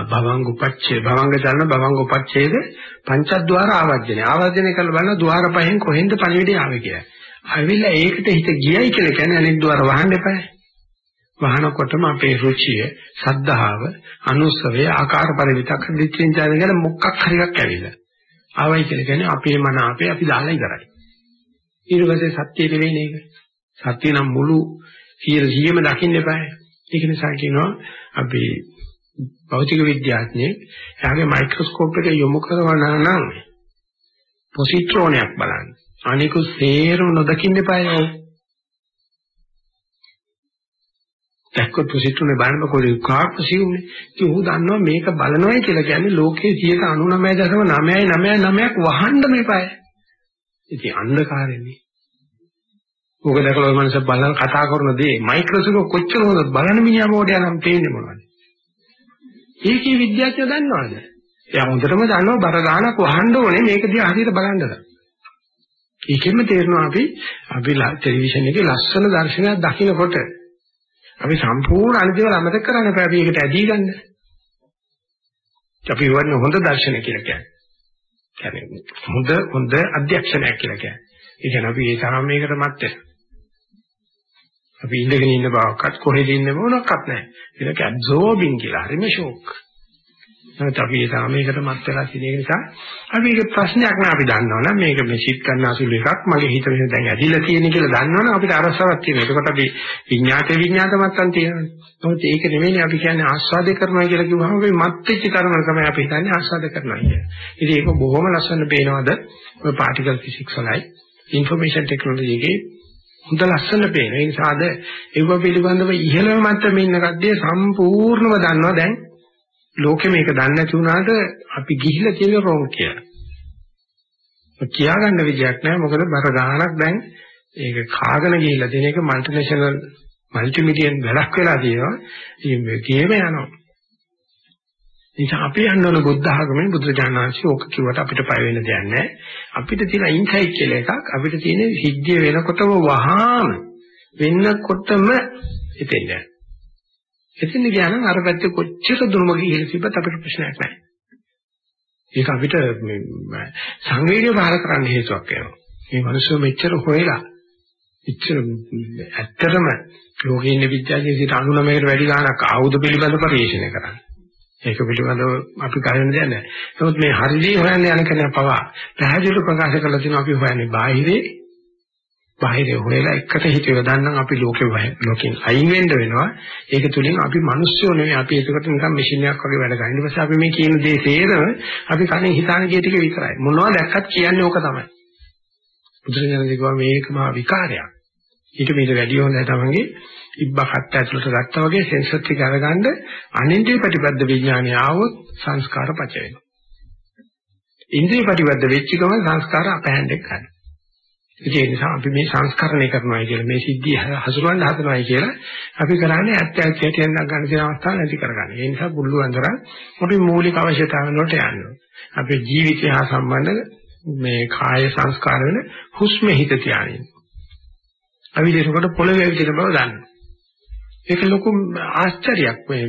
භවංග උපච්ඡේ භවංග දන්න භවංග උපච්ඡේද පංචද්වාර ආවර්ජනය. ආවර්ජනය කරලා බලන ద్వාර පහෙන් කොහෙන්ද පණිවිඩය ආවේ කියලා. ආවිල්ලා ඒකට හිත ගියයි කියලා කියන්නේ අනෙක් ద్వාර වහන්න එපා. වහනකොටම අපේ රුචිය, සද්ධාව, අනුස්සවේ, ආකාර පරිවිතක් දිච්චෙන්චාන කියන මොකක් හරි එකක් ඇවිල්ලා. ආවයි කියලා කියන්නේ අපේ මන අපේ අපි දාලා ඉවරයි. ඊට පස්සේ සත්‍ය නෙවෙයි නේද? සත්‍ය නම් මුළු සියලු සියම දකින්න එපා. ඒක නිසා කියනවා අපි භෞතික විද්‍යාඥයෙක් එයාගේ මයික්‍රොස්කෝප් එක යොමු කරනවා නම් පොසිට්‍රෝනයක් බලන්න. අනිකු සේරම නොදකින්න එපායි. දැක්කොත් පොසිට්‍රෝනේ බලන්න කොහේ කාක් සිවුනේ. ඉතින් ඌ දන්නවා මේක බලනවායි කියලා කියන්නේ ලෝකයේ 99.999ක් වහන්න මේපාය. ඉතින් අන්ධකාරයනේ. ඕක දැකලා ඔය මනස බලන කතා කරන දේ මයික්‍රොස්කෝප් කොච්චර හොඳ බලන මිනිහා මොඩියා නම් පේන්නේ මොනවද? ඒකේ විද්‍යාඥයෝ දන්නවද? එයා හොඳටම දන්නවා බර ගානක් වහන්න ඕනේ මේක දිහා හරියට බලන්නද. ඒකෙම තේරෙනවා අපි අපි ටෙලිවිෂන් එකේ ලස්සන දර්ශනයක් දකිනකොට අපි සම්පූර්ණ අනිදේවල් අමතක කරන්න බෑ අපි ඒකට ඇදී ගන්න. අපි වන්නේ හොඳ දර්ශනය කියලා කියන්නේ. කියන්නේ හොඳ හොඳ අධ්‍යක්ෂණයක් කියලා කියන්නේ. ඒ කියන්නේ අපි ඒ තරම් මේකට මත් වෙනවා. අපි ඉඳගෙන ඉන්න බවක්වත් කොහෙද ඉන්න මොනක්වත් නැහැ. ඒක ඇබ්සෝබින් කියලා. හරිම ෂොක්. නමුත් අපි ඒ සාමයකට මත් වෙලා තියෙන නිසා අපි ඒක ප්‍රශ්නයක් නෑ අපි දන්නවනම් මේක මෙසිට් කරන අසුළු එකක් මගේ හිත වෙන දැන් ඇදිලා තියෙන කියලා දන්නවනම් අපිට අරසාවක් තියෙනවා. ඒකට අපි විඤ්ඤාතේ විඤ්ඤාතමත්යන් තියෙනවා. නමුත් ඒක නෙමෙයි අපි කියන්නේ ආස්වාද කරනවා කියලා කිව්වම අපි මත්ච්ච කරන තමයි අපි හිතන්නේ ආස්වාද කරනවා කියන්නේ. ඉතින් ඒක බොහොම ලස්සන පේනවාද ඔය පාටිකල් ෆිසික්ස් වලයි ඉන්ෆර්මේෂන් ටෙක්නොලොජි එකේ හොඳ ලස්සන පේන. ඒ නිසාද ඒව පිළිබඳව ඉහළම මට්ටමේ ඉන්න කද්දිය සම්පූර්ණව දන්නවා දැන් ලෝකෙ මේක දන්නේ නැති වුණාට අපි ගිහිල්ලා තියෙන රෝග කියලා. කියාගන්න විදියක් නැහැ මොකද බර ගානක් දැන් ඒක කාගෙන ගිහිල්ලා තියෙන එක මල්ටිනේෂනල් මල්ටිමීඩියන් වැඩක් වෙලා තියෙනවා. ඉතින් මේකේම යනවා. නිසා අපි යන්න ඕන බුද්ධ ආගමෙන් බුදුරජාණන්සේ ඕක කිව්වට අපිට පය වෙන්න දෙයක් නැහැ. අපිට තියෙන ඉන්සයිට් කියලා එකක් අපිට තියෙන සිද්ධිය වෙනකොටම වහාම වෙන්නකොටම එතෙන් යනවා. එතෙන් ගියානම් අර පැත්තේ කොච්චර දුරම ගිහින් තිබ්බත් අපිට ප්‍රශ්නයක් නැහැ. ඒක අපිට මේ සංවේගය බාර කරන්න හේතුවක් වෙනවා. මේ මිනිස්සු මෙච්චර හොයලා මෙච්චර ඇත්තටම ලෝකේ ඉන්න විද්‍යාවේ 99කට වැඩි ගාණක් ආයුධ පිළිබඳ පරීක්ෂණ කරන්නේ. ඒක පිළිබඳව අපි කරන්න දෙයක් නැහැ. නමුත් මේ හරිදී හොයන්න යන කෙනා පවා පැහැදිලිව ප්‍රකාශ කරලා තියෙනවා අපි හොයන්නේ බාහිරේ බාහිරේ හොයලා එකට හිත යොදන්නම් අපි ලෝකෙ ලෝකෙන් අයින් වෙන්න වෙනවා. ඒක තුලින් අපි මිනිස්සු නෙවෙයි අපි ඒකට නිකන් මැෂින් එකක් වගේ වැඩ කරනවා. ඊට පස්සේ අපි මේ කියන දේ තේරෙන අපි කණේ හිතාන කී ටික විතරයි. මොනවා දැක්කත් කියන්නේ ඕක තමයි. බුදුරජාණන් කිව්වා මේක මා විකාරයක්. ඊට මේක වැඩි හොඳයි තමන්ගේ ඉබ්බා කට්ට ඇතුළට ගත්තා වගේ සෙන්සර් ටික අරගන්න අනින්ද්‍රිය ප්‍රතිබද්ධ විඥානය ආවොත් සංස්කාර පච වෙනවා. ඉන්ද්‍රිය ප්‍රතිබද්ධ වෙච්ච ගමන් සංස්කාර අපහැන්ඩෙක් ගන්න. ඒ නිසා අපි මේ සංස්කරණය කරනවා කියලා මේ සිද්ධිය හසුරවන්න හදනවායි කියලා අපි කරන්නේ ඇත්ත ඇත්ත හැටියෙන් ගන්න තියෙන අවස්ථාව නැති කරගන්න. ඒ නිසා පුළුවන් තරම් අපි මූලික අවශ්‍යතාවන වලට යන්න ඕනේ. අපේ ජීවිතය හා සම්බන්ධ මේ කාය සංස්කාර වෙන හුස්ම හිත තියාගෙන. අපි ඒකට පොළවේ විදිහට බව දන්නවා. ඒක ලොකු ආශ්චර්යයක් මේ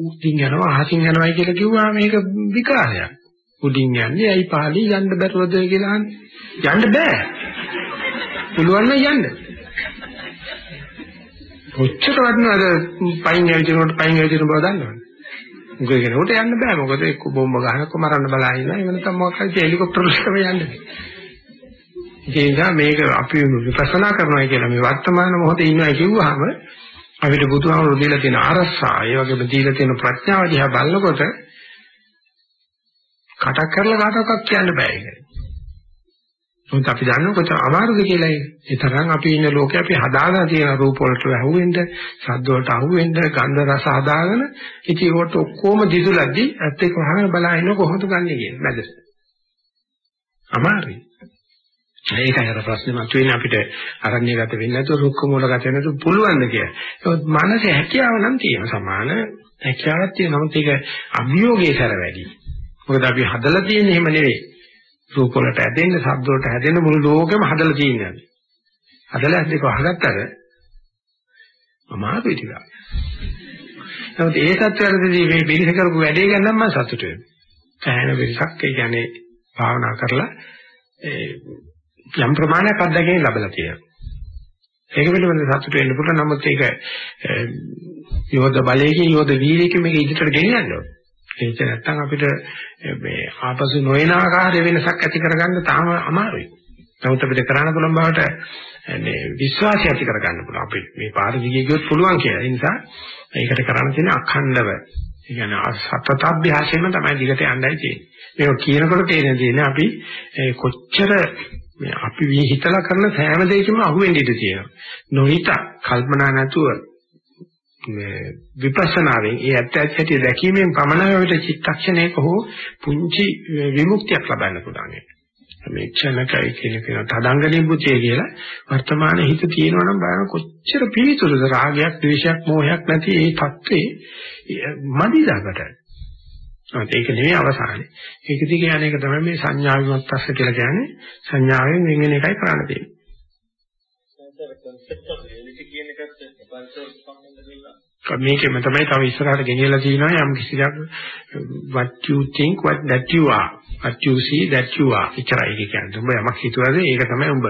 උඩින් යනවා අහසින් යනවා කියලා කිව්වා මේක විකාරයක්. උඩින් යන්නේ ඇයි පහලින් යන්න බැරුවද කියලා අහන්නේ. යන්න බෑ. පුළුවන් නම් යන්න. කොච්චර වටිනවද පයින් ඇවිදිනකොට පයින් ඇවිදින බව දන්නවද? මොකද කෙනෙකුට යන්න බෑ. මොකද එක්ක බෝම්බ ගහනකො මරන්න බලා ඉන්නවා. එහෙම නැත්නම් මොකක් හරි හෙලිකොප්ටර් එකම යන්නේ. ඒ නිසා මේක අපි විපස්සනා කරනවා කියලා මේ වර්තමාන මොහොතේ ඉන්නවා කිව්වහම අපිට බුදුහාමුදුරු දීලා තියෙන අරසා, ඒ වගේම දීලා තියෙන ප්‍රඥාව දිහා බලනකොට කටක් කරලා කාටවත් කියන්න බෑ ඒක. මොකද අපි දන්නවා කොච්චර අමාරුද කියලා ඒක. ඒ තරම් අපි ඉන්න ලෝකේ අපි හදාගෙන තියෙන රූප වලට අහුවෙන්න, ශබ්ද වලට අහුවෙන්න, ගන්ධ රස හදාගෙන ඉතින් ඒකට ඔක්කොම දිසුලද්දි ඇත්ත එක වහගෙන බලහින්න කොහොමද ගන්නෙ කියන්නේ මැදට. අමාරුයි. ඒකයි අර ප්‍රශ්නේ මතුවෙන්නේ අපිට අරණ්‍ය ගත වෙන්නේ නැතුව රුක්ක මූල ගත වෙන්නේ නැතුව පුළුවන්ද කියලා. ඒත් මනසේ හැකියාව නම් තියෙන සමාන හැකියාවක් තියෙනවා. නමුත් ඒක අභියෝගයේ කර වැඩි. මොකද අපි හදලා තියෙන්නේ එහෙම නෙවෙයි. රූප වලට ඇදෙන්න, ශබ්ද වලට හැදෙන්න මුළු ලෝකෙම හදලා තියෙනවා. හදලා ඇද්දක වහගත්තට අමාරුයි ටිකක්. නමුත් ඒ සත්‍යවලදී මේ පිළිස කරපු වැඩේ ගැන නම් මම සතුටු වෙනවා. සෑහෙන වෙලක් ඒ කියන්නේ භාවනා කරලා ඒ යම් ප්‍රමාණයක් අත්දැකීම් ලැබලා තියෙනවා. ඒක පිළිබඳව සතුටු වෙන්න පුළුවන්. නමුත් ඒක යෝධ බලයකින් යෝධ වීර්යකින් මේක ඉදිරියට ගෙනියන්න ඕනේ. ඒක නැත්තම් අපිට මේ ආපසු නොයන ආකාරයේ වෙනසක් ඇති කරගන්න තාම අමාරුයි. නමුත් අපිට කරන්න පුළුවන් බවට මේ විශ්වාසය ඇති කරගන්න පුළුවන්. අපි මේ පාර දිගේ ගියොත් පුළුවන් කියලා. ඒ නිසා ඒකට කරන්න තියෙන අඛණ්ඩව ඒ කියන්නේ සතතඅභ්‍යාසයෙන්ම තමයි දිගට යන්නයි තියෙන්නේ. මේක කියනකොට තේරෙන දේ අපි කොච්චර අපි හිතලා කරන සෑම දෙයකම අහුවෙන්න ඉඩ තියෙනවා. නොහිත කල්පනා නැතුව මේ විපස්සනාවෙන් ඒ ඇත්ත ඇත්තටි දැකීමෙන් පමණයි අපිට චිත්තක්ෂණයක හෝ පුංචි විමුක්තියක් ලබන්න පුළුවන්. මේ ක්ෂණකයි කියන කෙනා තදංග නිබ්බුතිය කියලා වර්තමාන හිත තියෙනවා නම් බලන්න කොච්චර පිළිතුරුද රාගයක්, ද්වේෂයක්, මෝහයක් නැති ඒ தත්ත්වේ මදිදාකට. ඒක නෙමෙයි අවසානේ. ඒක දිගේ යන එක තමයි මේ සංඥා විමුක්තස්ස කියලා කියන්නේ. සංඥාවෙන් වෙන වෙන එකයි කරන්න තියෙන්නේ. මේකෙම තමයි තව ඉස්සරහට ගෙනියලා තියෙනවා යම් කිසි දෙයක් what you think what that you are what you see that you are ඉතරයි කියන්නේ. උඹ යමක් හිතුවද ඒක තමයි උඹ.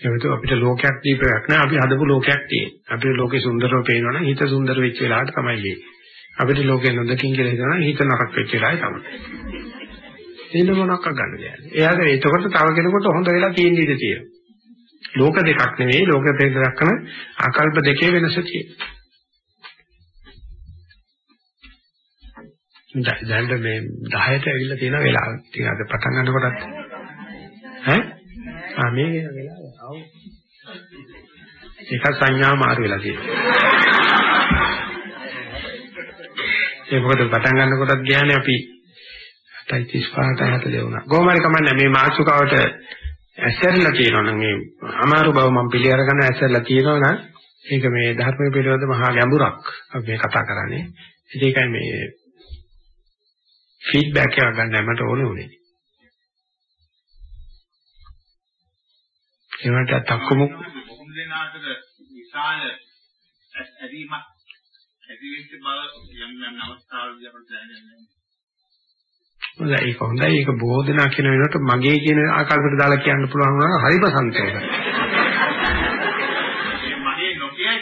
ඒකට අපිට ලෝකයක් දීපයක් නෑ අපි හදපු ලෝකයක් තියෙන. අපිට ලෝකේ සුන්දරව පේනවනම් හිත සුන්දර වෙච්ච වෙලාවට තමයි ඒ. අපිට ලෝකේ නොදකින් කියලා හිතනවා හිත නරක වෙච්ච වෙලාවයි තමයි. එන්න මොනක් ගන්න දෙයක්. එයාට එතකොට තව කෙනෙකුට හොඳ වෙලා තියෙන ඉඩ තියෙනවා. ලෝක දෙකක් නෙවෙයි ලෝක දෙක දක්වන ආකල්ප දෙකේ වෙනස තියෙනවා. දැන් මේ 10ට ඇවිල්ලා තියෙන වෙලාව. ඉතින් අද පටන් ගන්නකොටත් ඈ ආ මේ වෙලාව ආව. ඒක සංඥා මාරු වෙලා තියෙනවා. ඒ මොකද පටන් ගන්නකොටත් ගියානේ අපි 35 40 වුණා. කොහොමද කමන්නේ මේ මාසුකාවට ඇසැරලා තියෙනවා නම් මේ අමාරු බව මම පිළි අරගෙන ඇසැරලා තියෙනවා නම් ඒක මේ ධර්මයේ පිළිවෙත මහා ගැඹුරක් අපි මේ කතා කරන්නේ. ඒකයි මේ ෆීඩ්බැක් එකක් ගන්න මට ඕනේ උනේ. ඒවට තක්කමු බොහොම දෙනා අතර විශාල ඇදීමක් ඇති වෙච්ච බව යම් යම් අවස්ථාවලදී අපිට දැනෙනවා. හොඳයි ඒක හොඳයි ඒක බොහෝ දෙනා කියන වෙනකොට මගේ කියන ආකල්පයට දාලා කියන්න පුළුවන් වුණා සන්තෝෂයි. මේ මගේ නොකියයි.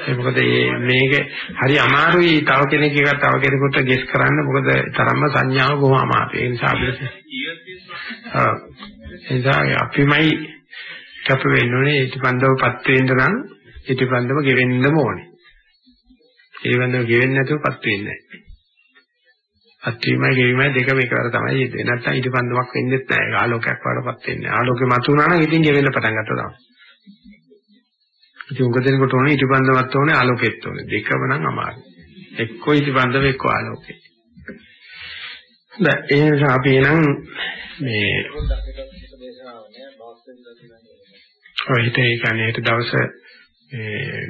ඒ මොකද මේක හරි අමාරුයි තව කෙනෙක් එකක් තව කෙනෙකුට ගෙස් කරන්න මොකද තරම්ම සංඥාව බොහොම අමාරුයි ඒ නිසා අපිට ඒ නිසා අපිමයි කැප වෙන්න ඕනේ ඊටපන්දවපත් වෙන්න නම් ඊටපන්දව ගෙවෙන්නම ඕනේ ඒ වන්දව ගෙවෙන්නේ නැතුව පත් වෙන්නේ නැහැ අත්වීමයි ගෙවීමයි දෙකම එකවර තමයි යෙදෙන්නේ. නැත්නම් ඊටපන්දමක් වෙන්නේ නැහැ. ආලෝකයක් වඩපත් වෙන්නේ. ආලෝකෙ මතුණා නම් ඉතින් ගෙවෙන්න පටන් ගත්තා තමයි. ඉතින් උඟ දෙනකොට ඕනේ ඊටපන්දමත් ඕනේ ආලෝකෙත් ඕනේ. දෙකම නම් අමාරුයි. එක්කෝ ඊටපන්දම එක්කෝ ආලෝකෙ. දැන් ඒ නිසා අපි එනම් මේ ඔය හිතේ කියන්නේ ඊට දවස මේ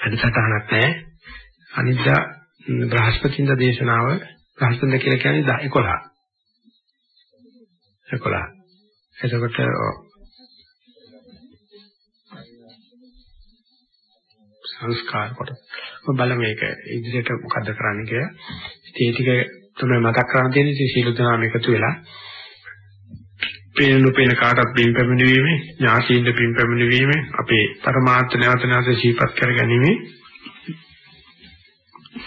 අදසටහනක් නැහැ. අනිද්දා බ්‍රහස්පතින්ද දේශනාව බ්‍රහස්පතින්ද කියලා කියන්නේ 11. 11. එතකොට සංස්කාර කොට බලමු මේක ඉදිරියට මොකද්ද කරන්න කියලා. ඉතින් ඒ ටික තමයි මතක් කරන්න තියෙන්නේ ඉතින් සීල දනාම එකතු වෙලා පේනු පේන කාටත් බින් පැමිණීමේ ඥාසීන්ද බින් පැමිණීමේ අපේ පරමාර්ථ නැවත නැවත සිහිපත් කරගැනීමේ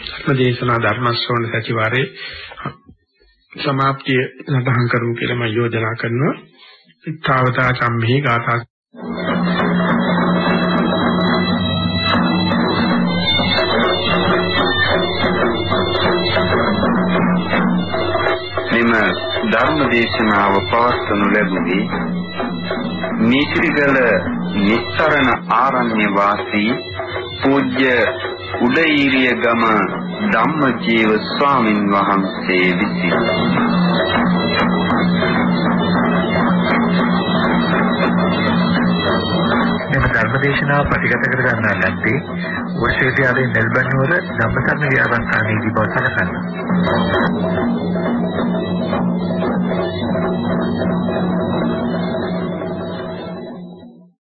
ධර්මදේශනා ධර්මස්සෝණ සතිವಾರේ සමාප්තිය සඳහන් කරමු කියලා මම යෝජනා කරනවා. ඊතාවතා සම්මෙහි ගාථා ධර්ම දේශනාව පවත්වනු ලැබුණේ මීතිරිගල නිස්තරණ ආරණ්‍ය වාසී පූජ්‍ය උදේීරිය ගම ධම්මජීව ස්වාමින් වහන්සේ විසින්. මෙම ධර්මදේශනාව ප්‍රතිගත කර ගන්නා ලද්දේ වර්ෂේතියාවේ මෙල්බන් නුවර ධම්මසරණ විහාරස්ථානයේදී බව සැලකනවා.